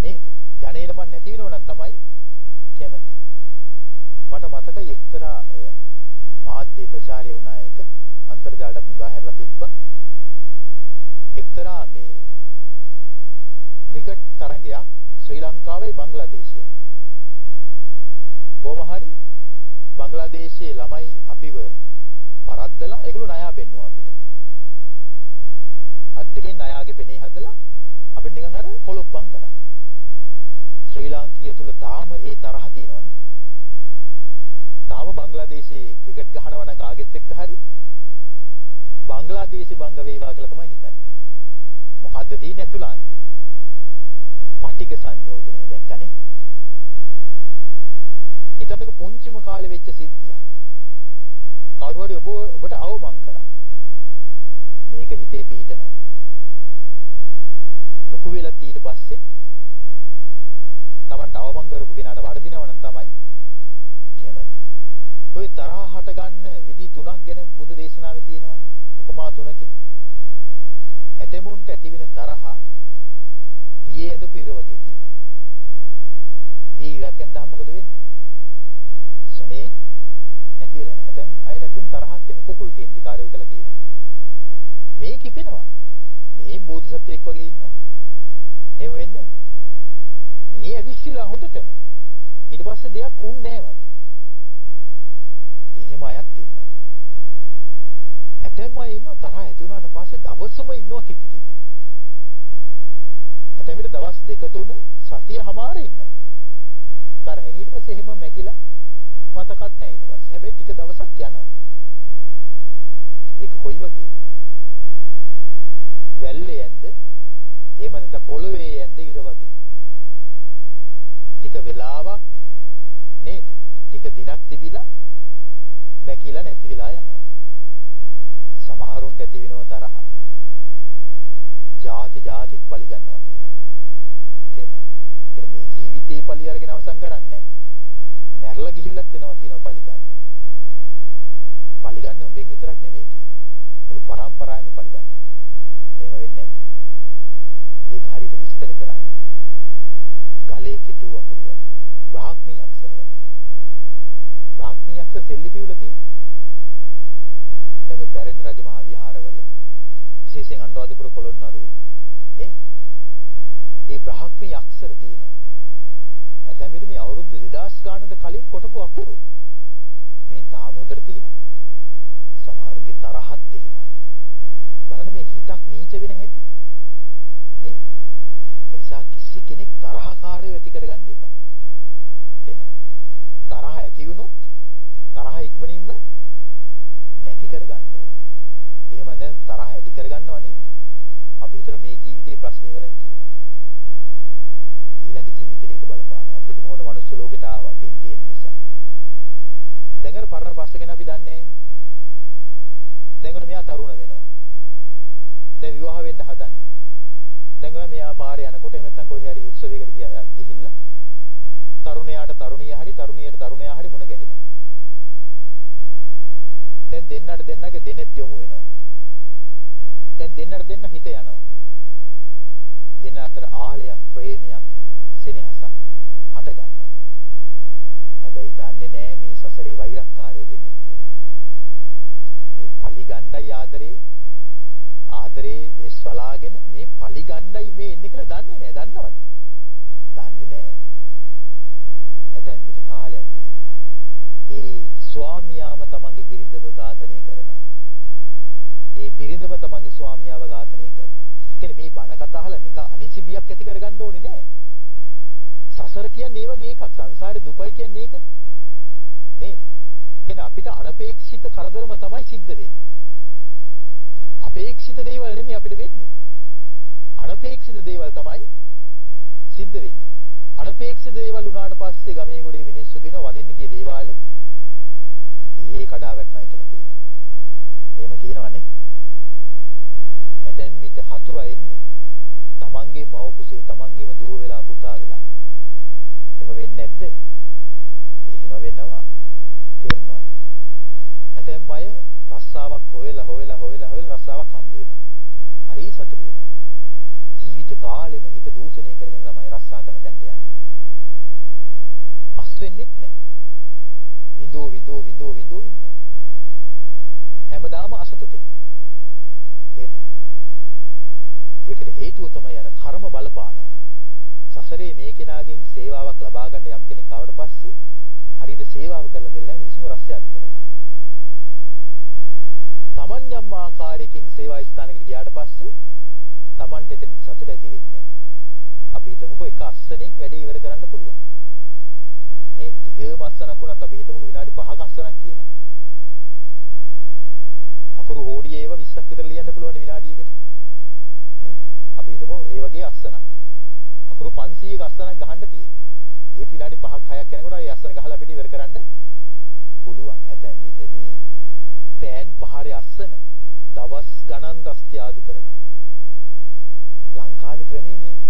A: නේද? ජනේනම නැති වෙනව නම් තමයි කැමති. මට මතකයි එක්තරා ඔය මාධ්‍ය ප්‍රචාරය වුණා එක අන්තර්ජාලයට මුදා හැරලා තිබ්බා. එක්තරා මේ ක්‍රිකට් තරගයක් ශ්‍රී ලංකාවයි බංග්ලාදේශයයි. කොහොම හරි බංග්ලාදේශයේ ළමයි අපිව පරද්දලා ඒගොල්ලෝ ණයා පෙන්නුවා අපිට. අත් දෙකෙන් ණයාගේ පෙනේ හදලා අපිට නිකන් අර කොලොප්පම් කරා. ශ්‍රී ලාංකිය තුල තාම ඒ තරහ තියෙනවනේ. තාම බංග්ලාදේශයේ ක්‍රිකට් ගහනවා නම් කාගෙත් එක්ක හරි බංග්ලාදේශي බංග වේවා කියලා තමයි හිතන්නේ. මොකද්ද තියෙන්නේ අතුලාන්තේ? පටිඝ සංයෝජනය දැක්කනේ. හිතන්නක පුංචිම කාලේ වෙච්ච සිද්ධියක්. කවුරු හරි ඔබ ඔබට අවමන් කරා. මේක හිතේ පිහිටනවා. ලොකු වෙලත් ඊට පස්සේ Tamanට අවමන් කරපු කෙනාට වර්ධිනව නම් තමයි කැමති. ওই තරහ හට ගන්න විදි තුනක් ගැන බුදු දේශනාවේ තියෙනවනේ. උපමා තුනකින්. ඇතෙමුන්ට ඇතිවෙන තරහ දියේ ඇඳපු ඉර වගේ කියනවා. දී ඉරක් ඇඳහම මොකද වෙන්නේ? ශනේ නැති වෙලා නැහැ. දැන් අය නැතිනම් තරහක් වෙන කුකුල් කේන්තිකාරයෝ කියලා කියනවා. මේ කිපෙනවා. මේ බෝධිසත්වයෙක් වගේ ඉන්නවා. එහෙම වෙන්නේ නැද්ද? මේ ඇවිස්සিলা හොඳටම. ඊට පස්සේ දෙයක් උන්නේ නැහැ වගේ. එහෙම අයත් ඉන්නවා. ඇතැම් අය ඉන්නවා තරහ ඇති වුණාට පස්සේ දවසම ඉන්නවා කිපි කිපි. ඇතැම් විට දවස් දෙක තුන සතිය හමාර ඉන්නවා. තරහෙන් ඊට පස්සේ එහෙම මැකිලා මතකත් නැහැ ඊට පස්සේ. හැබැයි ටික දවසක් යනවා. ඒක කොයි වගේද? වැල්ලේ ඇඳ එහෙම නැත්නම් පොළවේ ඇඳ ඉර වගේ. ටික වෙලාවක් නේද? ටික දිනක් තිබිලා මැකිලා නැති වෙලා යනවා. සමහරුන්ට ඇති වෙනව තරහ. ಜಾති ಜಾතිත් පලි ගන්නවා කියනවා. තේරෙනවද? ඒ මේ ජීවිතේ පලි අරගෙන අවසන් කරන්නේ නැරලා ගිහිල්ලත් වෙනවා කියනවා පලි ගන්න. පලි ගන්න උඹෙන් විතරක් නෙමෙයි කියනවා. මුළු පරම්පරාවෙම පලි ගන්නවා කියනවා. එහෙම වෙන්නේ නැද්ද? ඒක හරියට විස්තර කරන්නේ. ගලේ කිටු අකුරු වගේ. බ්‍රාහ්මී අක්ෂර වගේ. බ්‍රාහ්මී අක්ෂර සෙල්ලිපි වල තියෙන්නේ. දැන් මේ පැරණි රජමහා විහාරවල විශේෂයෙන් අනුරාධපුර පොළොන්නරුවේ නේද? මේ බ්‍රාහ්මී අක්ෂර තියෙනවා. ඇතැම් විට මේ අවුරුදු 2000 ගානකට කලින් කොටපු අකුරු. මේ තාමුද්‍ර තියෙනවා. සමහරුන්ගේ තරහත් එහෙමයි. බලන්න මේ හිතක් නීච වෙන හැටි. නේද? ඒ නිසා කිසි කෙනෙක් තරහකාරයව ඇති කරගන්න එපා. තේරෙනවද? තරහ ඇති වුණොත් තරහ ඉක්මනින්ම නැති කරගන්න ඕනේ. එහෙම නැත්නම් තරහ ඇති කරගන්නව නේද? අපි හිතන මේ ජීවිතේ ප්‍රශ්න ඉවරයි කියලා. ඊළඟ ජීවිතේට ඒක බලපානවා. අපි හිතමු ඕන මනුස්ස ලෝකෙට ආවා පින් තියෙන නිසා. දැන් අර පරණ ප්‍රශ්න ගැන අපි දන්නේ නැහැ. දැන් ඔන්න මෙයා තරුණ වෙනවා. දැන් විවාහ වෙන්න හදන්නේ. දැන් ඔය මෙයා පාරේ යනකොට එහෙම නැත්නම් කොහේ හරි උත්සවයකට ගිහිල්ලා තරුණයාට තරුණිය හරි තරුණියට තරුණයා හරි මුණ ගැහෙනවා. දැන් දෙන්නට දෙන්නගේ දෙනෙත් යොමු වෙනවා. දැන් දෙන්නට දෙන්න හිත යනවා. දෙන්න අතර ආලයක්, ප්‍රේමයක්, සෙනෙහසක් හට ගන්නවා. හැබැයි දන්නේ නැහැ මේ සසරේ වෛරක්කාරයෝ දෙන්නේ කියලා. මේ පලි ගණ්ඩයි ආදරේ ආදරේ වෙස් වලාගෙන මේ පලි ගණ්ඩයි මේ එන්නේ කියලා දන්නේ නැහැ. දන්නවද? දන්නේ නැහැ. ඇතැම් විට කාලයක් ගිහිල්ලා ඒ ස්වාමියාම තමන්ගේ බිරිඳව ඝාතනය කරනවා. ඒ බිරිඳම තමන්ගේ ස්වාමියාව ඝාතනය කරනවා. කියන්නේ මේ බණ කතා අහලා නිකන් අනිසිබියක් ඇති කරගන්න ඕනේ නෑ. සසර කියන්නේ ඒ වගේ එකක්. සංසාරේ දුකයි කියන්නේ ඒකනේ. නේද? කියන්නේ අපිට අනපේක්ෂිත කරදරම තමයි සිද්ධ වෙන්නේ. අපේක්ෂිත දේවල් නෙමෙයි අපිට වෙන්නේ. අනපේක්ෂිත දේවල් තමයි සිද්ධ වෙන්නේ. අනපේක්ෂිත දේවල් වුණාට පස්සේ ගමේ ගොඩේ මිනිස්සු කියනවා වඳින්න ගිය දේවාලේ ඉහේ කඩා වැටෙනයි කියලා කියනවා. එහෙම කියනවනේ. ඇතැම් විට හතුරා එන්නේ තමන්ගේ මව කුසේ තමන්ගේම දුව වෙලා පුතා වෙලා. එහෙම වෙන්නේ නැද්ද? එහෙම වෙනවා. තේරෙනවද? ඇතැම් අය රස්සාවක් හොයලා හොයලා හොයලා හොයලා රස්සාවක් හම්බ වෙනවා. හරි සතුටු වෙනවා. ජීවිත කාලෙම හිත දූෂණය කරගෙන තමයි රස්සා කරන තැනට යන්නේ. මස් වෙන්නෙත් නැහැ. විඳෝ විඳෝ විඳෝ විඳෝ ඉන්නවා. හැමදාම අසතුටේ. තේරෙනවද? ඒකට හේතුව තමයි අර කර්ම බලපානවා. සසරේ මේ කෙනාගෙන් සේවාවක් ලබා ගන්න යම් කෙනෙක් ආවට පස්සේ හරියට සේවාව කරලා දෙන්නේ නැහැ මිනිස්සුන්ව රස්තියාදු කරලා. Taman යම් ආකාරයකින් සේවා ස්ථානයකට ගියාට පස්සේ Tamanට එතන සතුට ඇති වෙන්නේ අපි හිතමුකෝ එක අස්සනෙන් වැඩේ ඉවර කරන්න පුළුවන්. නේද? දිගම අස්සනක් වුණත් අපි හිතමුකෝ විනාඩි 5ක අස්සනක් කියලා. අකුරු හෝඩියේ ඒවා 20ක් විතර ලියන්න පුළුවන් විනාඩියකට. නේ? අපි හිතමු ඒ වගේ අස්සනක්. අකුරු 500ක අස්සනක් ගහන්න තියෙන්නේ. ඒත් විනාඩි 5ක් 6ක් යනකොට ඒ අස්සන ගහලා අපිට ඉවර කරන්න පුළුවන්. ඇතැම් විට මේ පෑන් පහරේ අස්සන දවස් ගණන් රස්තියාදු කරනවා. ලංකාවේ ක්‍රමේ නේක.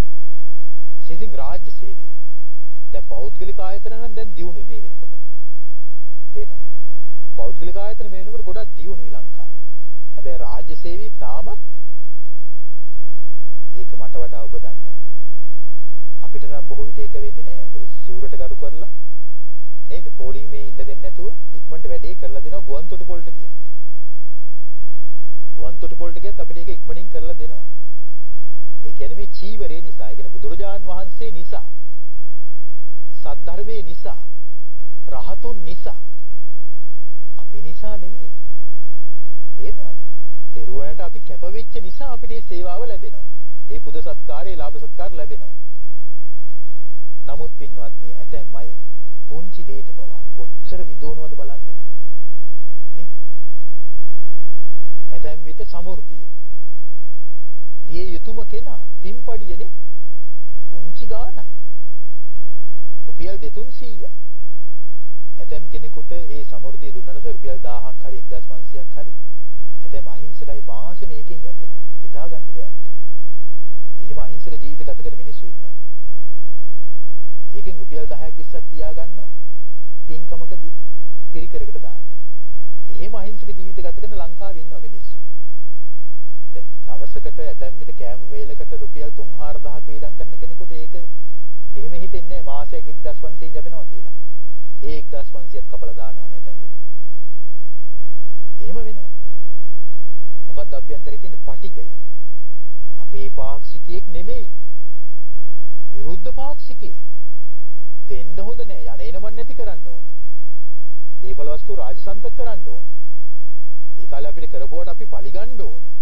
A: විශේෂයෙන් රාජ්‍ය සේවයේ. දැන් පෞද්ගලික ආයතන නම් දැන් දියුණුයි මේ වෙනකොට. තේරෙනවද? පෞද්ගලික ආයතන මේ වෙනකොට ගොඩක් දියුණුයි ලංකාවේ. හැබැයි රාජ්‍ය සේවයේ තාමත් ඒක මට වඩා ඔබ දන්නවා. අපිට නම් බොහෝ විට ඒක වෙන්නේ නැහැ. මොකද සිවුරට ගරු කරලා නේද? පොලිමේ ඉන්න දෙන්නේ නැතුව ඉක්මනට වැඩේ කරලා දෙනවා ගුවන් තොටුපොළට ගියත්. ගුවන් තොටුපොළට ගියත් අපිට ඒක ඉක්මනින් කරලා දෙනවා. ඒ කියන්නේ මේ චීවරේ නිසා, ඒ කියන්නේ බුදුරජාන් වහන්සේ නිසා, සද්ධර්මයේ නිසා, රහතුන් නිසා, අපි නිසා නෙමෙයි. තේරෙනවද? තෙරුවනට අපි කැපවෙච්ච නිසා අපිට මේ සේවාව ලැබෙනවා. ඒ පුද සත්කාරේ, ලාභ සත්කාර ලැබෙනවා. නමුත් පින්වත්නි, ඇතැම් අය පුංචි දෙයකට පවා කොච්චර විඳවනවද බලන්නකෝ. නේ? ඇතැම් විට සමෘද්ධිය. දිය යුතුයම කෙනා පින්පඩියනේ පුංචි ගාණයි. රුපියල් 200යි. ඇතැම් කෙනෙකුට ඒ සමෘද්ධිය දුන්නාට රුපියල් 1000ක් හරි 1500ක් හරි ඇතැම් අහිංසකයි මාසෙ මේකෙන් යැපෙනවා. හිතා ගන්න බෑ අපිට. එහෙම අහිංසක ජීවිත ගත කරන මිනිස්සු ඉන්නවා. ඒකෙන් රුපියල් 10ක් 20ක් තියා ගන්නවා පින්කමකදී පිරිකරකට දාන්න. එහෙම අහිංසක ජීවිත ගත කරන ලංකාවේ ඉන්නවා මිනිස්සු. දැන් දවසකට ඇතැම් විට කෑම වේලකට රුපියල් 3-4000ක් වේදම් කරන කෙනෙකුට ඒක එහෙම හිතෙන්නේ නැහැ මාසයක 1500 ලැබෙනවා කියලා. ඒ 1500ත් කපලා දානවනේ ඇතැම් විට. එහෙම වෙනවා. මොකක්ද අභ්‍යන්තරයේ තියෙන පටිගය? අපේ පාක්ෂිකයෙක් නෙමෙයි. විරුද්ධ පාක්ෂිකයෙක්. දෙන්න හොඳ නෑ. යන එනමන් නැති කරන්න ඕනේ. දීපල වස්තු රාජසන්තක කරන්න ඕනේ. ඒ කාලේ අපිට කරපුවට අපි පරිගන්න ඕනේ.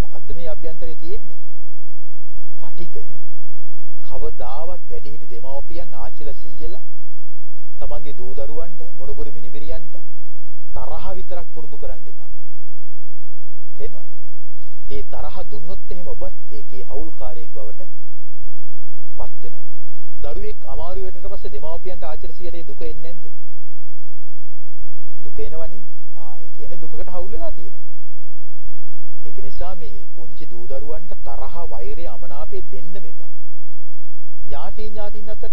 A: මොකද්ද මේ අභ්‍යන්තරයේ තියෙන්නේ? පටිගය. කවදාවත් වැඩිහිටි දෙමව්පියන් ආච්චිලා සීයලා තමන්ගේ දූ දරුවන්ට මොනුබුරු මිනිබිරියන්ට තරහ විතරක් පුරුදු කරන්න එපා. තේරෙනවද? ඒ තරහ දුන්නොත් එහෙම ඔබත් ඒකේ හවුල්කාරයෙක් බවට පත් වෙනවා. දරුවෙක් අමාරු වෙටට පස්සේ දෙමව්පියන්ට ආචාර්යසියට දුක එන්නේ නැද්ද? දුක එනවනේ. ආ ඒ කියන්නේ දුකකට හවුල් වෙලා තියෙනවා. ඒක නිසා මේ පුංචි දූ දරුවන්ට තරහ වෛරය අමනාපය දෙන්න මෙපා. ඥාති ඥාතින් අතර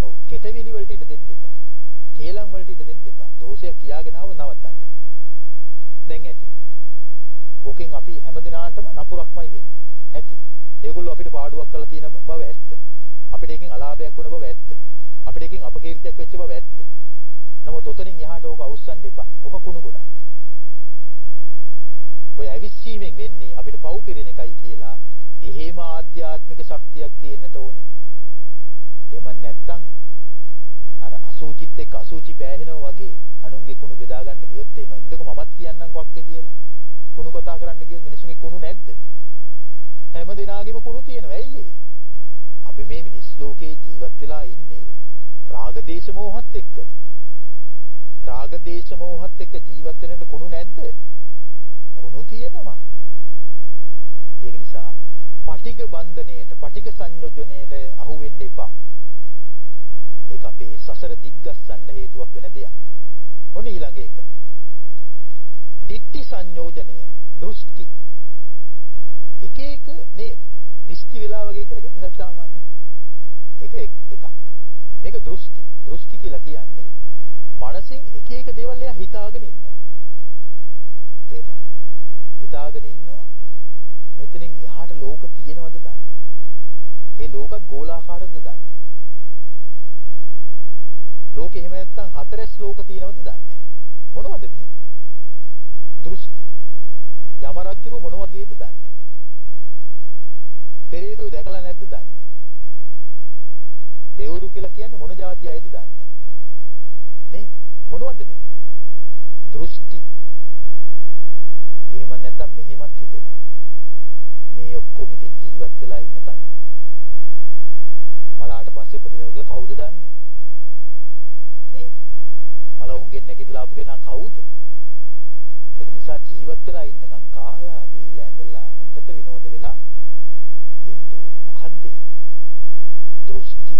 A: ඔව් කෙටවිලි වලට ඉඩ දෙන්න එපා. කේලම් වලට ඉඩ දෙන්න එපා. දෝෂයක් කියාගෙන ආව නවත්තන්න. දැන් ඇති. ඕකෙන් අපි හැමදිනාටම නපුරක්මයි වෙන්නේ. ඇති. ඒගොල්ලෝ අපිට පාඩුවක් කරලා තියෙන බව ඇත්ත. අපිට එකෙන් අලාභයක් වුණ බව ඇත්ත. අපිට එකෙන් අපකීර්තියක් වෙච්ච බව ඇත්ත. නමුත් උතනින් එහාට ඕක අවුස්සන්න එපා. ඕක කුණු ගොඩක්. ඔය ඇවිස්සීමෙන් වෙන්නේ අපිට පව් පිරෙන එකයි කියලා එහෙම ආධ්‍යාත්මික ශක්තියක් තියෙන්නට ඕනේ. එහෙම නැත්නම් අර අසුචිත් එක්ක අසුචි පෑහෙනවා වගේ අනුන්ගේ කුණු බෙදා ගන්න ගියොත් එහෙම ඉන්නකො මමත් කියන්නම් කොක්කේ කියලා. කුණු කතා කරන්න ගියොත් මිනිස්සුගේ කුණු නැද්ද? හැම දිනාගෙම කුණු තියෙනවා. ඇයි ඒ? අපි මේ මිනිස් ලෝකේ ජීවත් වෙලා ඉන්නේ රාග දේශ මොහත් එක්කනේ. රාග දේශ මොහත් එක්ක ජීවත් වෙනකොට කුණු නැද්ද? කුණු තියෙනවා. ඒක නිසා පටික බන්ධණයට, පටික සංයෝජනයට අහු වෙන්න එපා. ඒක අපේ සසර දිග්ගස්සන්න හේතුවක් වෙන දෙයක්. ඔන්න ඊළඟ එක. දික්ටි සංයෝජනය, දෘෂ්ටි. එක එක නේද? දිස්ති වෙලා වගේ කියලා කියන්නේ සාමාන්‍ය. ඒක එකක්. මේක දෘෂ්ටි. දෘෂ්ටි කියලා කියන්නේ මනසින් එක එක දේවල් එයා හිතාගෙන ඉන්නවා. තේරෙනවද? හිතාගෙන ඉන්නවා මෙතනින් එහාට ලෝක තියෙනවද දන්නේ ඒ ලෝකත් ගෝලාකාරද දන්නේ ලෝකෙ එහෙම නැත්තම් හතරස් ලෝක තියෙනවද දන්නේ මොනවද මේ දෘෂ්ටි යම රජුරු මොන වගේද දන්නේ පෙරේතෝ දැකලා නැද්ද දන්නේ දෙවරු කියලා කියන්නේ මොන જાති අයද දන්නේ නේද? මොනවද මේ? දෘෂ්ටි. එහෙම නැත්නම් මෙහෙමත් හිතෙනවා. මේ ඔක්කොම ඉතින් ජීවත් වෙලා ඉන්න කන්නේ. මලාට පස්සේ උපදිනවා කියලා කවුද දන්නේ? නේද? මලවුන්ගෙන් නැගිටලා ආපු කෙනා කවුද? ඒක නිසා ජීවත් වෙලා ඉන්නකම් කාලා බීලා ඇඳලා හොඳට විනෝද වෙලා ඉන්න ඕනේ. මොකද්ද ඒ? දෘෂ්ටි.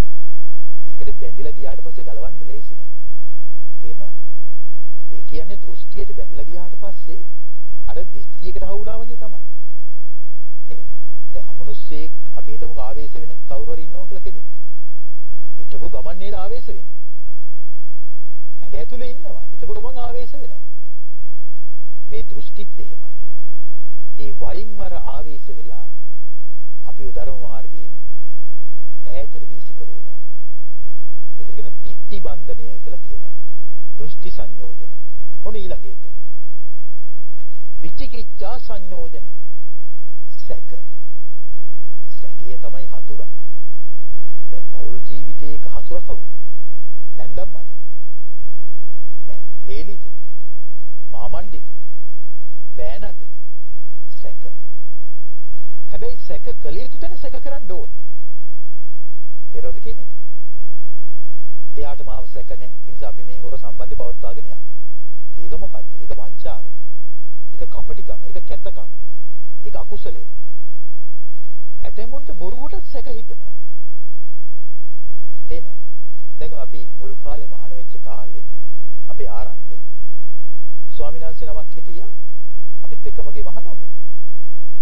A: ඒකට බැඳිලා ගියාට පස්සේ ගලවන්න ලේසි නෑ. තේරෙනවද? ඒ කියන්නේ දෘෂ්ටියට බැඳිලා ගියාට පස්සේ අර දිස්ත්‍රියකට හවු වුණා වගේ තමයි. නේද? දැන් අමනුෂ්‍යෙක් අපි හිතමු ආවේශ වෙන කවුරු හරි ඉන්නවා කියලා කෙනෙක්. හිටපු ගමන් නේද ආවේශ වෙන්නේ. ඇඟ ඇතුලේ ඉන්නවා. හිටපු ගමන් ආවේශ වෙනවා. මේ දෘෂ්ටිත් එහෙමයි. ඒ වරින් වර ආවේශ වෙලා අපිව ධර්ම මාර්ගයෙන් ඈතට වීසි කරනවා. ඒකට කියන තිත්ති බන්ධනය කියලා කියනවා. දෘෂ්ටි සංයෝජන. ඔන්න ඊළඟ එක. විචිකිච්ඡා සංයෝජන. සැක. සැකය තමයි හතුරා. දැන් පෞල් ජීවිතයක හතුර කවුද? නැන්දම්මද? නෑ, ලේලිද? මාමණ්ඩිද? බෑනද? සැක. හැබැයි සැක කළ යුතු තැන සැක කරන්න ඕනේ. තේරෙවද කියන්නේ? එයාට මාව සැක නැහැ. ඒ නිසා අපි මේ හොර සම්බන්ධය පවත්වාගෙන යනවා. ඒක මොකද්ද? ඒක වංචාව. ඒක කපටිකම. ඒක කැතකම. ඒක අකුසලය. ඇතැමුන්ට බොරුවට සැක හිතෙනවා. තේනවද? දැන් අපි මුල් කාලේ මහාන වෙච්ච කාලේ අපේ ආරන්නේ ස්වාමීන් වහන්සේ නමක් හිටියා. අපිත් එක්කම ගේ මහණෝනේ.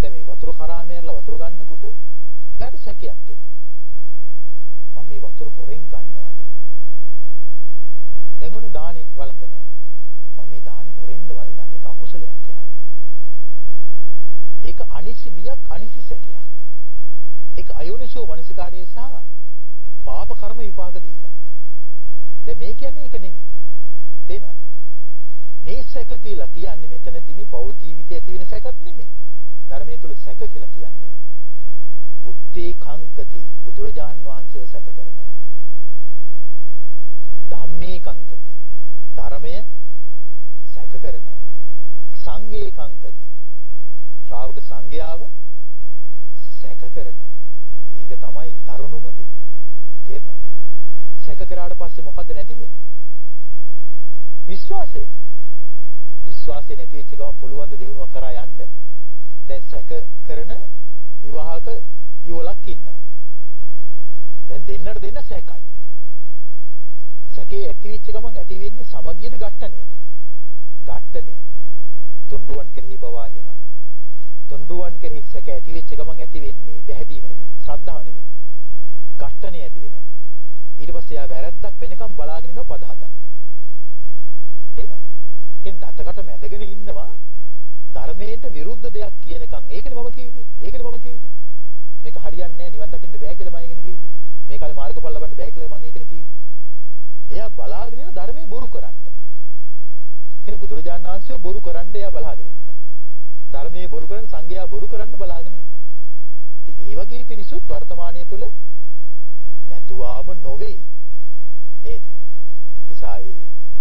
A: දැන් මේ වතුර කරා මේරලා වතුර ගන්නකොට එයාට සැකයක් එනවා. මම මේ වතුර හොරෙන් ගන්නවද? දැන් උනේ දානේ වළඳනවා. මම මේ දානේ හොරෙන්ද වළඳන්නේ? ඒක අකුසලයක් යාගේ. ඒක අනිසි බියක් අනිසි සැකයක්. ඒක අයෝනිසෝ මනසිකාරයේ සහ පාප කර්ම විපාක දීමක්. දැන් මේ කියන්නේ ඒක නෙමෙයි. තේනවද? මේ සැක කියලා කියන්නේ මෙතනදී මේ පෞල් ජීවිතය ඇති වෙන සැකත් නෙමෙයි. ධර්මයේ තුල සැක කියලා කියන්නේ බුද්ධේ කංකති බුදුරජාන් වහන්සේව සැක කරනවා. ධම්මේ කංකති ධර්මය සැක කරනවා. සංඝේ කංකති ශ්‍රාවක සංඝයාව සැක කරනවා. ඒක තමයි තරුණුමදී. තේරුණාද? සැක කරාට පස්සේ මොකද්ද නැති වෙන්නේ? විශ්වාසය. විශ්වාසය නැති වෙච්ච ගමන් පුළුවන් ද දිනුවක් කරා යන්න. දැන් සැක කරන විවාහක යුවලක් ඉන්නවා. දැන් දෙන්නට දෙන්න සැකයි. සැකේ ඇති වෙච්ච ගමන් ඇති වෙන්නේ සමගියද ඝට්ටණයද? ඝට්ටණය. තුන්ඩුවන් කෙරෙහි බවා එහෙමයි. තුන්ඩුවන් කෙරෙහි සැක ඇති වෙච්ච ගමන් ඇති වෙන්නේ පැහැදීම නෙමෙයි, ශ්‍රද්ධාව නෙමෙයි. ඝට්ටණය ඇති වෙනවා. ඊට පස්සේ යා වැරද්දක් වෙනකම් බලාගෙන ඉනව පද හදන්න. තේරෙනවද? එන් දතකට මැදගෙන ඉන්නවා ධර්මයට විරුද්ධ දෙයක් කියනකම් ඒකනේ මම කිව්වේ. ඒකනේ මම කිව්වේ. මේක හරියන්නේ නැහැ නිවන් දකින්න බෑ කියලා මම ඒකනේ කිව්වේ. මේ කාලේ මාර්ගඵල ලබන්න බෑ කියලා මම ඒකනේ කිව්වේ. එයා බලාගෙන ඉන්න ධර්මයේ බොරු කරන්න. කියන්නේ බුදුරජාණන් වහන්සේ බොරු කරන්න එයා බලාගෙන ඉන්නවා. ධර්මයේ බොරු කරන සංඝයා බොරු කරන්න බලාගෙන ඉන්නවා. ඉතින් ඒ වගේ පිරිසුත් වර්තමානයේ තුල නැතුවාම නොවේ. නේද? කිසායි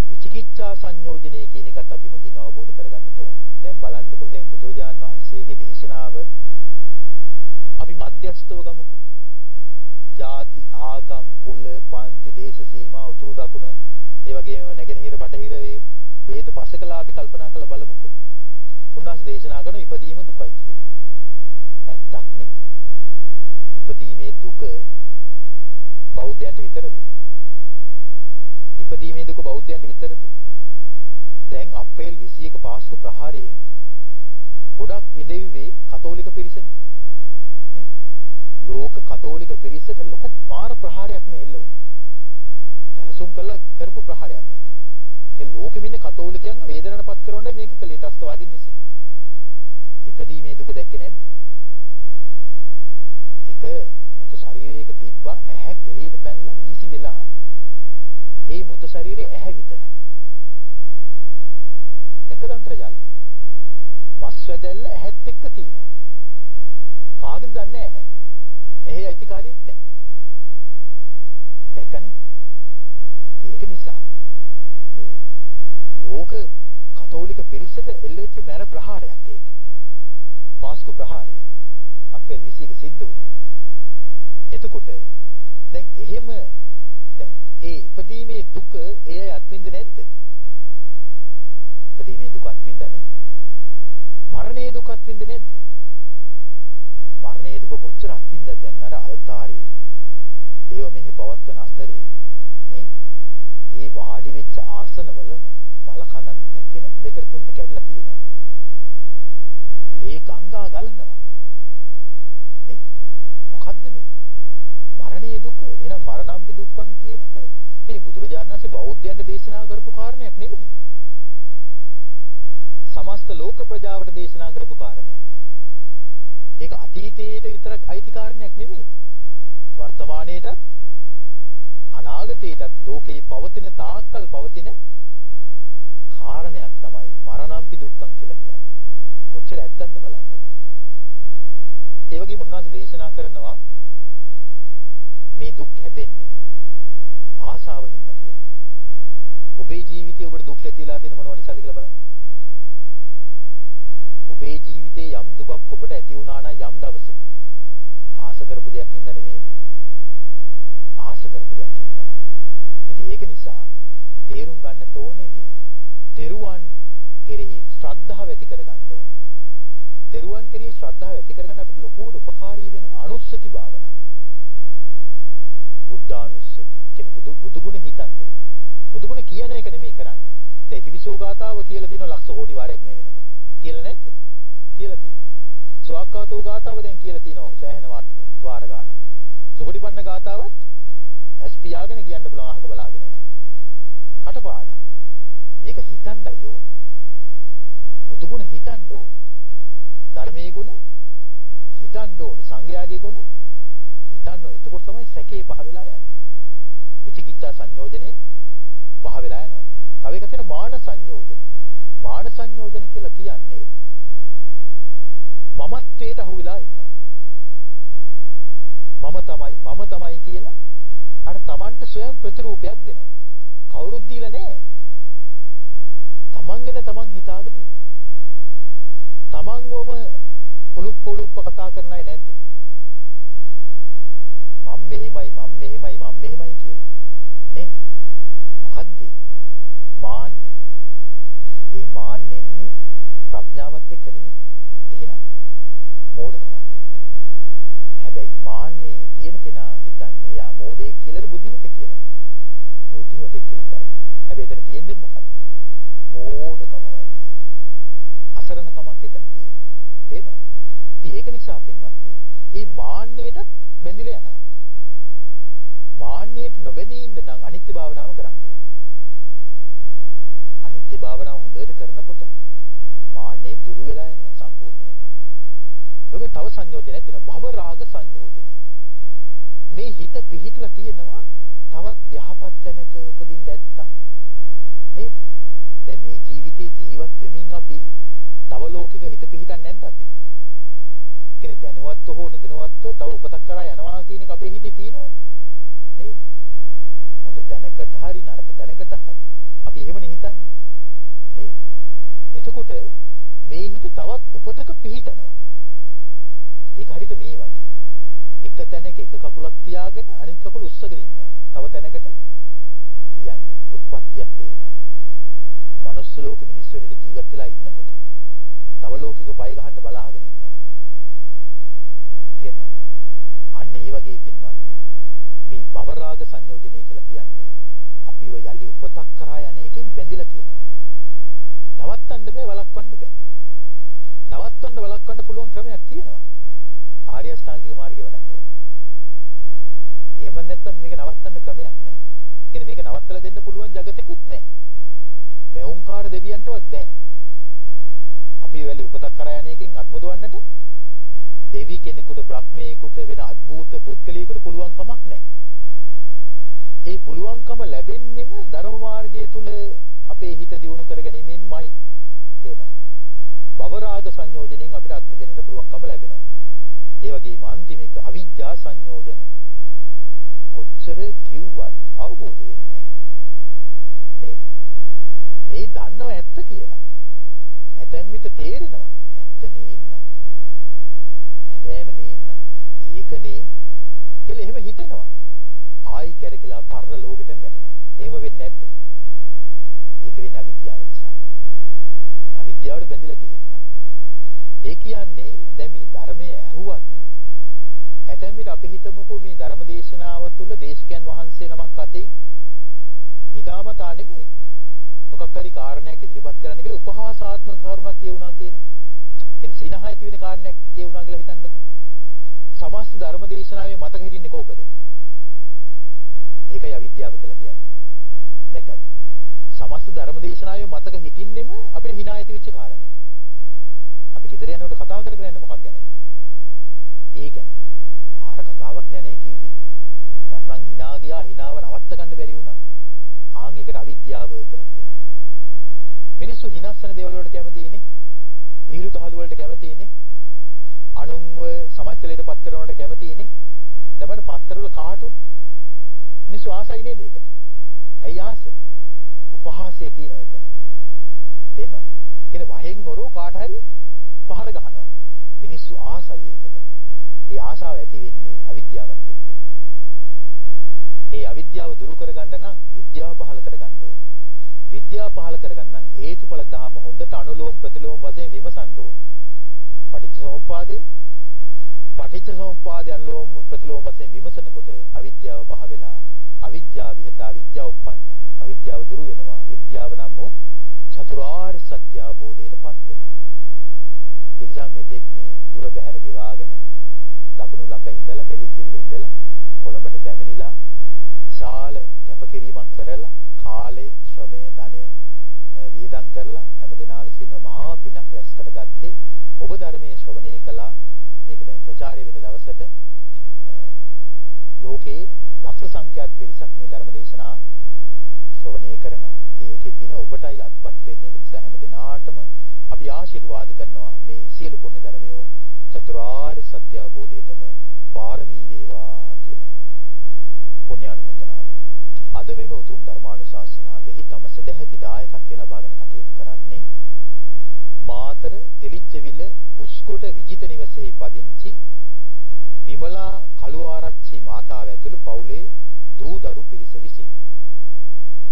A: විචිකිච්ඡා සංයෝජනයේ කියන එකත් අපි හොඳින් අවබෝධ කරගන්න ඕනේ. දැන් බලන්නකො දැන් බුදුරජාණන් වහන්සේගේ දේශනාව අපි මධ්‍යස්තව ගමුකෝ. ಜಾති, ආගම්, කුල, පන්ති, දේශ සීමා, උතුරු දකුණ, ඒ වගේම නැගෙනහිර බටහිර මේ ભેද පසකලා අපි කල්පනා කරලා බලමුකෝ. උන්වහන්සේ දේශනා කරන ඉපදීම දුකයි කියලා. ඇත්තක් නේ. ඉපදීමේ දුක බෞද්ධයන්ට විතරද? ඉපදීමේ දුක බෞද්ධයන්ට විතරද? දැන් අප්‍රේල් 21 පාස්කු ප්‍රහාරයෙන් ගොඩක් විඳෙවිවේ කතෝලික පිරිසනේ. නේ? ලෝක කතෝලික පිරිසට ලොකු මාර ප්‍රහාරයක් මේ එල්ල වුණේ. සැලසුම් කළා කරපු ප්‍රහාරයක් මේක. ඒ ලෝකෙම ඉන්න කතෝලිකයන්ව වේදනටපත් කරනකොට මේක කළේ ත්‍ස්තවාදීන් විසින්. ඉපදීමේ දුක දැක්කේ නැද්ද? එක මුත ශරීරයක තිබ්බා ඇහැක් එළියට පැනලා වීසි වෙලා ඒ මුත ශරීරයේ ඇහැ විතරයි. එකදන්ත්‍ර ජාලයක. මස්වැදැල්ල ඇහත් එක්ක තියෙනවා. කාගෙද දන්නේ ඇහැ. එහි අයිතිකාරයෙක් නැහැ. දැක්කනේ. ඒක නිසා මේ ලෝක කතෝලික පිරිසට එල්ලෙච්ච මර ප්‍රහාරයක් ඒක. පාස්කු ප්‍රහාරය. අපේ 21 සිද්ධ වුණේ. එතකොට දැන් එහෙම දැන් ඒ ඉපදීමේ දුක එයයි අත්විඳ නැද්ද? ඉපදීමේ දුක අත්විඳන්නේ. මරණයේ දුක අත්විඳ නැද්ද? මරණයේ දුක කොච්චර අත්විඳද දැන් අර අල්තාරේ දේව මෙහි පවත්වන අතරේ නේද? ඒ වාඩි වෙච්ච ආසනවලම මල කඳන් දැක්කේ නැද්ද? දෙකට තුනට කැඩලා තියෙනවා. ලේ ගංගා ගලනවා. නේ? මොකද්ද මේ? මරණයේ දුක. එහෙනම් මරණම්පි දුක්ඛං කියන එක මේ බුදුරජාණන් වහන්සේ බෞද්ධයන්ට දේශනා කරපු කාරණයක් නෙමෙයි. සමස්ත ලෝක ප්‍රජාවට දේශනා කරපු කාරණයක්. ඒක අතීතයේට විතරක් අයිති කාරණයක් නෙමෙයි. වර්තමානයේටත් අනාගතයේටත් ලෝකේ පවතින තාක්කල් පවතින කාරණයක් තමයි මරණම්පි දුක්ඛං කියලා කියන්නේ. කොච්චර ඇත්තක්ද බලන්නකෝ. ඒ වගේම උන්වහන්සේ දේශනා කරනවා මේ දුක් හැදෙන්නේ ආසාව හින්දා කියලා. ඔබේ ජීවිතේ ඔබට දුක් ඇතිලා තියෙන මොනව නිසාද කියලා බලන්න. ඔබේ ජීවිතේ යම් දුකක් ඔබට ඇති වුණා නම් යම් දවසක ආස කරපු දෙයක් හින්දා නෙමෙයිද? ආස කරපු දෙයක් හින්දාමයි. ඉතින් ඒක නිසා තේරුම් ගන්නට ඕනේ මේ තෙරුවන් කෙරෙහි ශ්‍රද්ධාව ඇති කර ගන්න ඕනේ. තෙරුවන් කෙරෙහි ශ්‍රද්ධාව ඇති කරගන්න අපිට ලොකුවට උපකාරී වෙනවා අනුස්සති භාවනා. බුද්ධානුස්සති කියන්නේ බුදු බුදුගුණ හිතන්න ඕනේ. බුදුගුණ කියන එක නෙමෙයි කරන්නේ. දැන් පිවිසෝ ගාතාව කියලා තියෙනවා ලක්ෂ කෝටි වාරයක් මේ වෙනකොට. කියලා නැද්ද? කියලා තියෙනවා. සුවක්කාතෝ ගාතාව දැන් කියලා තියෙනවා සෑහෙන වාර ගානක්. සුපටිපන්න ගාතාවත් ඇස් පියාගෙන කියන්න පුළුවන් අහක බලාගෙන උනත්. කටපාඩම්. මේක හිතන්නයි ඕනේ. බුදුගුණ හිතන්න ඕනේ. ධර්මයේ ගුණ හිතන්න ඕනේ. සංඝයාගේ ගුණ හිතන්න ඕනේ. එතකොට තමයි සැකේ පහ වෙලා යන්නේ. විචිකිච්ඡා සංයෝජනේ පහ වෙලා යනවා. තව එකක් තියෙනවා මාන සංයෝජන. මාන සංයෝජන කියලා කියන්නේ මමත්වයට අහු වෙලා ඉන්නවා. මම තමයි මම තමයි කියලා අර Tamanට ස්වයං ප්‍රතිරූපයක් දෙනවා. කවුරුත් දීලා නැහැ. Taman ගැන Taman හිතාගෙන ඉන්නවා. Tamanවම උලුප් උලුප්ප කතා කරන අය නැද්ද? මම මෙහෙමයි මම මෙහෙමයි මම මෙහෙමයි කියලා. නේද? මොකද්ද? මාන්නේ. මේ මාන්නෙන්නේ ප්‍රඥාවත් එක්ක නෙමෙයි. එහෙනම් මෝඩකමත් එක්ක. හැබැයි මාන්නේ තියෙන කෙනා හිතන්නේ යා මෝඩයෙක් කියලාද බුද්ධිමතෙක් කියලාද? බුද්ධිමතෙක් කියලා හිතන්නේ. හැබැයි එතන තියෙන්නේ මොකද්ද? මෝඩකමමයි තියෙන්නේ. අසරණකමක් එතන තියෙන්නේ. තේරෙනවද? ඉතින් ඒක නිසා පින්වත්නි, මේ මාන්නයටත් බැඳිලා යනවා. මාන්නයට නොබැඳී ඉන්න නම් අනිත්‍ය භාවනාව කරන්න ඕනේ. අනිත්‍ය භාවනාව හොඳට කරනකොට මාන්නේ දුරු වෙලා යනවා සම්පූර්ණයෙන්ම. ඒක තව සංයෝජනයක් තියෙනවා භව රාග සංයෝජනය. මේ හිත පිහිටලා තියෙනවා තවත් යහපත් තැනක උපදින්න නැත්තම් නේද? දැන් මේ ජීවිතේ ජීවත් වෙමින් අපි තව ලෝකෙක හිත පිහිටන්නේ නැද්ද අපි? කියන්නේ දැනුවත්ව හෝ නැදනුවත්ව තව උපතක් කරා යනවා කියන එක අපේ හිතේ තියෙනවනේ. නේද? හොඳ තැනකට හරි නරක තැනකට හරි අපි එහෙමනේ හිතන්නේ. නේද? එතකොට මේ හිත තවත් උපතක පිහිටනවා. ඒක හරියට මේ වගේ. එක තැනක එක කකුලක් තියාගෙන අනිත් කකුල උස්සගෙන ඉන්නවා. තව තැනකට තියන්න. උත්පත්තියත් එහෙමයි. මනුස්ස ලෝකෙ මිනිස්සු වෙරට ජීවත් වෙලා ඉන්නකොට තව ලෝකෙක පය ගහන්න බලාගෙන ඉන්නවා. තේරෙනවද? අන්න ඒ වගේ පින්වත්නි මේ භවරාග සංයෝජනය කියලා කියන්නේ අපිව යලි උපතක් කරා යන එකෙන් බැඳිලා තියෙනවා. නවත්තන්න බෑ වළක්වන්න බෑ. නවත්තන්න වළක්වන්න පුළුවන් ක්‍රමයක් තියෙනවා. ආර්ය අෂ්ටාංගික මාර්ගය වඩන්න ඕනේ. එහෙම නැත්නම් මේක නවත්තන්න ක්‍රමයක් නැහැ. කියන්නේ මේක නවත්තලා දෙන්න පුළුවන් జగතෙකුත් නැහැ. මෙවුන්කාර දෙවියන්ටවත් බෑ. අපි වැලි උපතක් කරා යන එකෙන් අත්මුදවන්නට දෙවි කෙනෙකුට බ්‍රහ්මයෙකුට වෙන අద్භූත පුද්ගලයෙකුට පුළුවන් කමක් නැහැ. ඒ පුළුවන්කම ලැබෙන්නෙම ධර්ම මාර්ගය තුල අපේ හිත දියුණු කරගැනීමෙන්මයි. තේරෙනවද? භවරාග සංයෝජනෙන් අපිට අත්මිදෙන්නට පුළුවන්කම ලැබෙනවා. ඒ වගේම අන්තිම එක අවිජ්ජා සංයෝජන. කොච්චර කිව්වත් අවබෝධ වෙන්නේ නැහැ. නේද? මේ දන්නව ඇත්ත කියලා. ඇතැම් විට තේරෙනවා ඇත්ත නේන්න. හැබැයිම නේන්න. ඒකනේ කියලා එහෙම හිතෙනවා. ආයි කැරකිලා පරණ ලෝකෙටම වැටෙනවා. එහෙම වෙන්නේ නැද්ද? ඒක වෙන්නේ අවිද්‍යාව නිසා. අවිද්‍යාවට බැඳිලා ගිහිල්ලා. ඒ කියන්නේ දැන් මේ ධර්මයේ ඇහුවත් ඇතැම් විට අපි හිතමුකෝ මේ ධර්ම දේශනාව තුළ දේශකයන් වහන්සේ නමක් අතින් හිතාමතා නෙමෙයි මොකක් හරි කාරණයක් ඉදිරිපත් කරන්න කියලා උපහාසාත්මක කරුණක් කියුණා කියලා. එන සිනහ ඇති වෙන කාරණයක් කියුණා කියලා හිතන්නකෝ. සමස්ත ධර්ම දේශනාවේ මතක හිටින්නේ කොහොමද? ඒකයි අවිද්‍යාව කියලා කියන්නේ. දැක්කද? සමස්ත ධර්ම දේශනාවේ මතක හිටින්නෙම අපිට hina ඇති වෙච්ච කාරණේ. අපි ගෙදර යනකොට කතා කර කර යන්නේ මොකක් ගැනද? ඒ ගැන. මාර කතාවක් නෑනේ කිව්වේ. මට නම් hina ගියා hinaව නවත්ත ගන්න බැරි වුණා. ආන් ඒකට අවිද්‍යාව කියලා කියනවා. මිනිස්සු හිනස්සන දේවල් වලට කැමතිනේ. විහිළු තහළු වලට කැමතිනේ. අනුන්ව සමච්චලයට පත් කරනවට කැමතිනේ. දැන් පත්තරවල කාටු මිනිස්සු ආසයි නේද ඒකට? ඇයි ආස? උපහාසය තියෙනවා එතන. තේරෙනවද? කියන වහෙන් මොරෝ කාට හරි පහර ගහනවා. මිනිස්සු ආසයි ඒකට. ඒ ආසාව ඇති වෙන්නේ අවිද්‍යාවත් එක්ක. ඒ අවිද්‍යාව දුරු කරගන්න නම් විද්‍යාව පහල කරගන්න ඕනේ. විද්‍යාව පහල කරගන්න නම් හේතුඵල ධර්ම හොඳට අනුලෝම ප්‍රතිලෝම වශයෙන් විමසන්න ඕනේ. පටිච්චසමුප්පාදේ පටිච්චසමුප්පාදේ අනුලෝම ප්‍රතිලෝම වශයෙන් විමසනකොට අවිද්‍යාව පහ වෙලා අවිද්‍යාව විහත අවිද්‍යාව උප්පන්න. අවිද්‍යාව දුරු වෙනවා. විද්‍යාව නම් වූ චතුරාර්ය සත්‍ය අවබෝධයටපත් වෙනවා. ඒ නිසා මෙතෙක් මේ දුර බැහැර ගෙවාගෙන දකුණු ළඟ ඉඳලා තෙලිජ්ජවිල ඉඳලා කොළඹට පැමිණිලා විශාල කැපකිරීමක් කරලා කාලය, ශ්‍රමය, ධනය වියදම් කරලා හැමදෙනා විසින්ම මහා පිනක් රැස් කරගත්තේ ඔබ ධර්මයේ ශ්‍රවණය කළා. මේක දැන් ප්‍රචාරය වෙන දවසට ලෝකේ ලක්ෂ සංඛ්‍යාත පිරිසක් මේ ධර්ම දේශනා ශ්‍රවණය කරනවා. ඉතින් ඒකේ පින ඔබටයි අත්පත් වෙන්නේ. ඒක නිසා හැමදෙනාටම අපි ආශිර්වාද කරනවා මේ සියලු පුණ්‍ය ධර්මයෝ චතුරාර්ය සත්‍ය අවබෝධයටම පාරමී වේවා කියලා. පුණ්‍යානුමෝදනාව. අද මෙම උතුම් ධර්මානුශාසනාවෙහි තම සදැහැති දායකත්වය ලබාගෙන කටයුතු කරන්නේ මාතර තෙලිච්චවිල පුස්කොට විජිත නිවසේහි පදිංචි විමලා කළුආරච්චි මාතාව ඇතුළු පවුලේ දූ දරු පිරිස විසින්.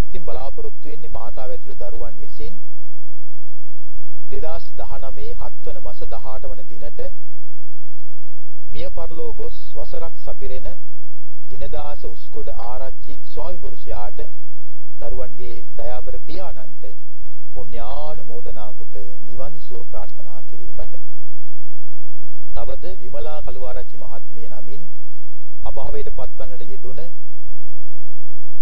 A: ඉතින් බලාපොරොත්තු වෙන්නේ මාතාව ඇතුළු දරුවන් විසින් 2019 7 වන මාස 18 වන දිනට මිය පරලෝ ගොස් වසරක් සපිරෙන දිනදාස උස්කොඩ ආරච්චි ස්වාමි පුරුෂයාට දරුවන්ගේ දයාබර පියාණන්ට පුණ්‍යානුමෝදනා කොට නිවන් සුව ප්‍රාර්ථනා කිරීමට. තවද විමලා කළුආරච්චි මහත්මිය නමින් අභාවයට පත්වන්නට යෙදුන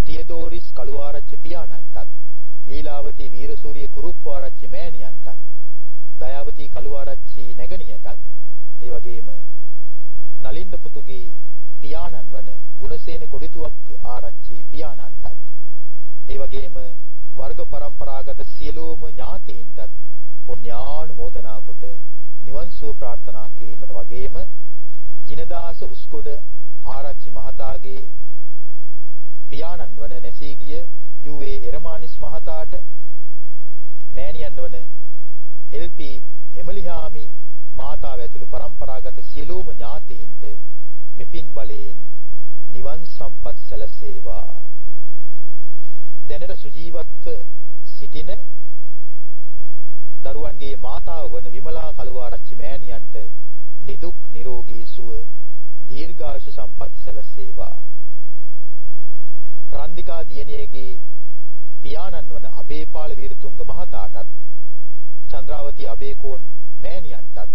A: තියදෝරිස් කළුආරච්චි පියාණන්ටත් ලීලාවතී වීරසූරිය කුරුප්පාරච්චි මෑණියන්ටත් දයාවතී කළුආරච්චි නැගණියටත් ඒ වගේම නලින්ද පුතුගේ පියාණන් වන ගුණසේන කොඩිතුවක් ආරච්චි පියාණන්ටත් ඒ වගේම වර්ග પરම්පරාගත සියලුම ඥාතීන්ටත් පුණ්‍යානුමෝදනා කොට නිවන් සුව ප්‍රාර්ථනා කිරීමට වගේම ජිනදාස උස්කොඩ ආරච්චි මහතාගේ පියාණන් වන නැසී ගිය යූඒ එරමානිස් මහතාට මෑණියන් වන එල්පී එමලිහාමි මාතාව ඇතුළු પરම්පරාගත සියලුම ඥාතීන්ට මෙපින් බලයෙන් නිවන් සම්පත් සැලසේවා. දැනට සුජීවත්ව සිටින දරුවන්ගේ මාතාව වන විමලා කළුආරච්චි මෑණියන්ට නිදුක් නිරෝගී සුව දීර්ඝායුෂ සම්පත් සැලසේවා. රන්දිකා දියණියගේ පියාණන් වන අබේපාල වීරතුංග මහතාටත් චන්ද්‍රාවති අබේකෝන් මෑණියන්ටත්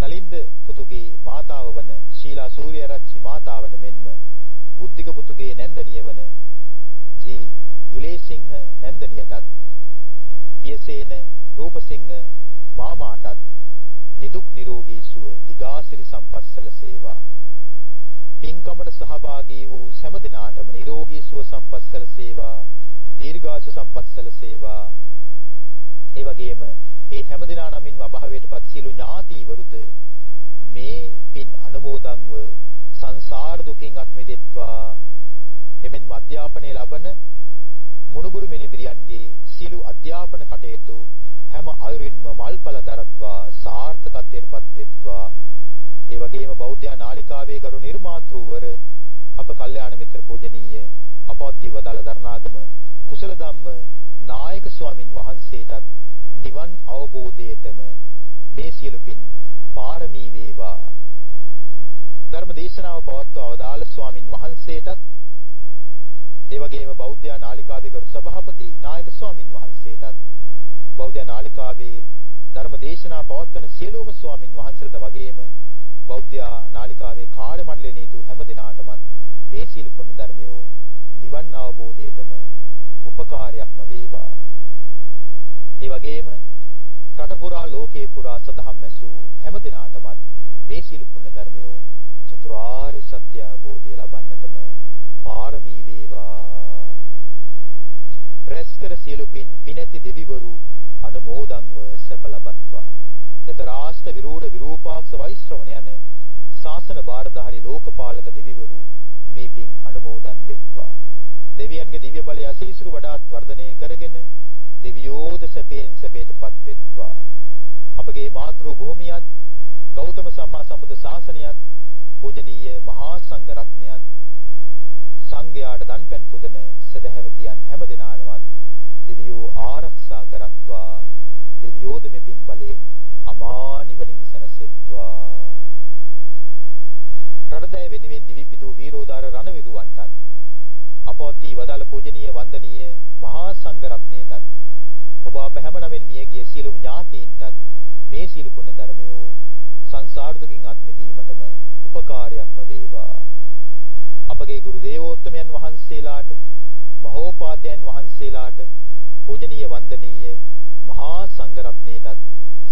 A: නලින්ද පුතුගේ මාතාව වන ශීලා සූර්යරච්චි මාතාවට මෙන්ම බුද්ධික පුතුගේ නැන්දනිය වන ජී ඉලේසිංහ නැන්දනියටත් පියසේන රූපසිංහ මාමාටත් නිදුක් නිරෝගී සුව දිගාසිරි සම්පස්සල සේවා. පින්කමට සහභාගී වූ සෑම දිනාටම නිරෝගී සුව සම්පස්සල සේවා දීර්ඝාස සම්පස්සල සේවා. ඒ වගේම ඒ හැම දිනා නමින්ම අභාවයටපත් සියලු ඥාතිවරුද මේ පින් අනුමෝදන්ව සංසාර දුකින් අත් මිදෙත්වා එමෙන්ම අධ්‍යාපනය ලබන මුණුබුරු මිනිබිරියන්ගේ සියලු අධ්‍යාපන කටයුතු හැම අයුරින්ම මල්පල දරත්වා සාර්ථකත්වයටපත් වෙත්වා. ඒ වගේම බෞද්ධ නාලිකාවේ ගරු නිර්මාතෘවර අප කල්යාණ මිත්‍ර පූජනීය අපවත්ති වදාළ දරණාගම කුසල ධම්ම නායක ස්වාමින් වහන්සේටත් නිවන් අවබෝධයටම මේ සියලු පින් පාරමී වේවා. ධර්ම දේශනාව පවත්වා වදාළ ස්වාමින් වහන්සේටත් ඒ වගේම බෞද්ධ නාලිකාවේ ගරු සභාපති නායක ස්වාමින් වහන්සේටත් බෞද්ධ නාලිකාවේ ධර්ම දේශනා පවත්වන සියලුම ස්වාමින් වහන්සේලාට වගේම බෞද්ධ නාලිකාවේ කාර්ය මණ්ඩලයේ නීතු හැම දිනාටමත් මේ සීල පුණ්‍ය ධර්මයෝ නිවන් අවබෝධයටම උපකාරයක්ම වේවා. ඒ වගේම රට පුරා ලෝකේ පුරා සදහම් ඇසූ හැම දිනාටමත් මේ සීල පුණ්‍ය ධර්මයෝ චතුරාර්ය සත්‍ය අවබෝධය ලබන්නටම පාරමී වේවා. රැස්කර සියලු පින් පිනැති දෙවිවරු අනුමෝදන්ව සැප ලබත්වා. යතරාෂ්ට විරූඪ විරූපාක්ෂ වෛශ්‍රවණ යන ශාසන බාරධාරී ලෝකපාලක දෙවිවරු මේ පින් අනුමෝදන් වෙත්වා. දෙවියන්ගේ දිව්‍ය බලය අසීසුරු වඩාත් වර්ධනය කරගෙන දෙවියෝද සැපයෙන් සැපයටපත් වෙත්වා. අපගේ මාතෘ භූමියත් ගෞතම සම්මා සම්බුද්ධ ශාසනයත් පූජනීය මහා සංඝ රත්නයත් සංඝයාට දන්පැන් පුදන සදහැවතියන් හැම දිනාටවත් දෙවියෝ ආරක්ෂා කරත්වා දෙවියෝද මේ පින් බලයෙන් අමා නිවනින් සැනසෙත්වා. රටදෑ වෙනුවෙන් දිවිපිදූ වීරෝදාර රණවිරුවන්ටත් අපවත්ී වදාළ පූජනීය වන්දනීය මහා සංඝ රත්නයටත් ඔබ අප හැම නමින් මියගිය සියලුම ඥාතීන්ටත් මේ සීල පුණ්‍ය ධර්මයෝ සංසාර දුකින් අත් මිදීමටම උපකාරයක්ම වේවා. අපගේ ගුරු දේවෝත්තමයන් වහන්සේලාට මහෝපාද්‍යයන් වහන්සේලාට පූජනීය වන්දනීය මහා සංඝ රත්නයටත්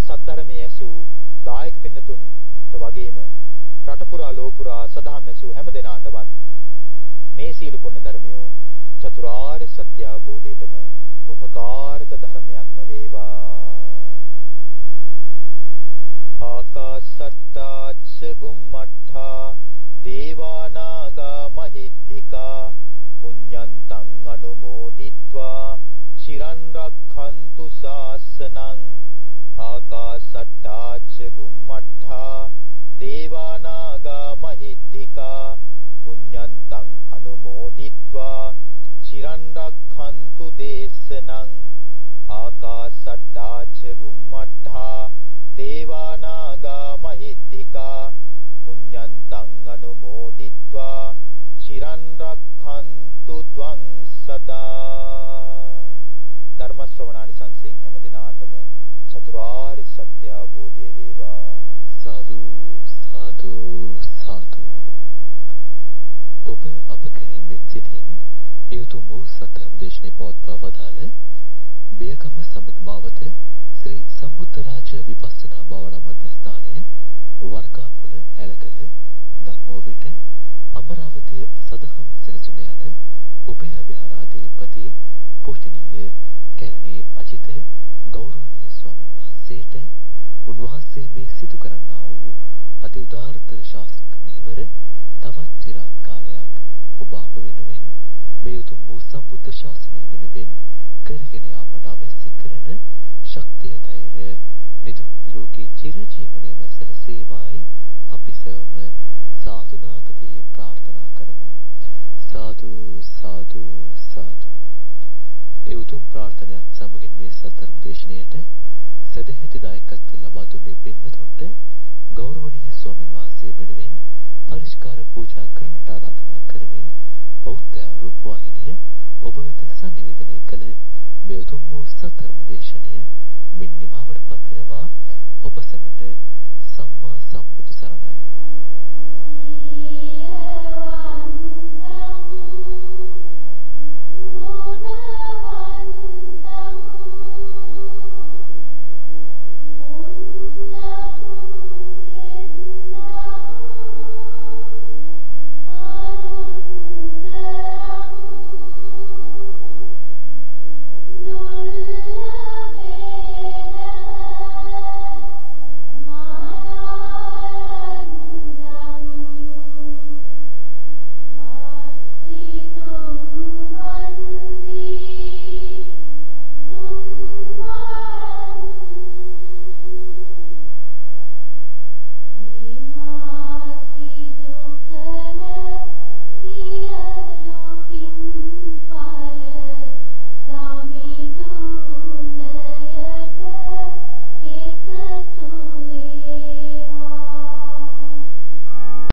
A: සද්ධර්මයේ ඇසූ දායක පින්නතුන්ට වගේම රට පුරා ලෝ පුරා සදාම් ඇසූ හැම දෙනාටවත් මේ සීල පුණ්‍ය ධර්මයෝ චතුරාර්ය සත්‍ය අවබෝධයටම උපකාරක ධර්මයක්ම වේවා. ආකාසට්ටා ච බුම්මට්ටා දේවානාගා මහිද්దికා පුඤ්ඤන්තං අනුමෝදිත්වා චිරන් රක්ඛන්තු ශාසනං ආකාසට්ටා ච බුම්මට්ඨා දේවානාගා මහිද්దికා පුඤ්ඤන්තං අනුමෝදිත්වා චිරන් රක්ඛන්තු දේශනං ආකාසට්ටා ච බුම්මට්ඨා දේවානාගා මහිද්దికා පුඤ්ඤන්තං අනුමෝදිත්වා චිරන් රක්ඛන්තු ත්වං සදා ධර්ම ශ්‍රවණානි සංසෙන් හැම දිනාටම චතුරාර්ය සත්‍ය අවබෝධය වේවා.
B: සාදු සාදු සාදු. ඔබ අප කෙරෙහි මෙත් සිතින් යතුම් වූ සතරම දේශනේ පවත්වා වදාළ බියකම සමග මාවත ශ්‍රී සම්බුද්ධ රාජ විපස්සනා භාවනා මධ්‍යස්ථානය වරකාපොළ හැලකල දංගෝවිට අමරාවතිය සදහම් සෙනසුන යන උභය විහාරාධිපති පූජනීය කැලණි අජිත ගෞරවනීය ස්වාමින් වහන්සේට උන්වහන්සේ මේ සිදු කරන්නා වූ අති උදාාරතර ශාස්ත්‍රික මෙහෙවර තවත් চিරාත් කාලයක් ඔබ අප වෙනුවෙන් මේ උතුම් වූ සම්බුද්ධ ශාසනය වෙනුවෙන් කරගෙන යාමට අවශ්‍ය කරන ශක්තිය ධෛර්යය නිදුක් නිරෝගී චිරජීවනයේම සැලසේවායි අපි සෙවම සාදුනාතදී ප්‍රාර්ථනා කරමු සාදු සාදු සාදු ඒ උතුම් ප්‍රාර්ථනාවත් සමගින් මේ සතරම් දේශනයට සදැහැති දායකත්ව ලබා දුන්නේ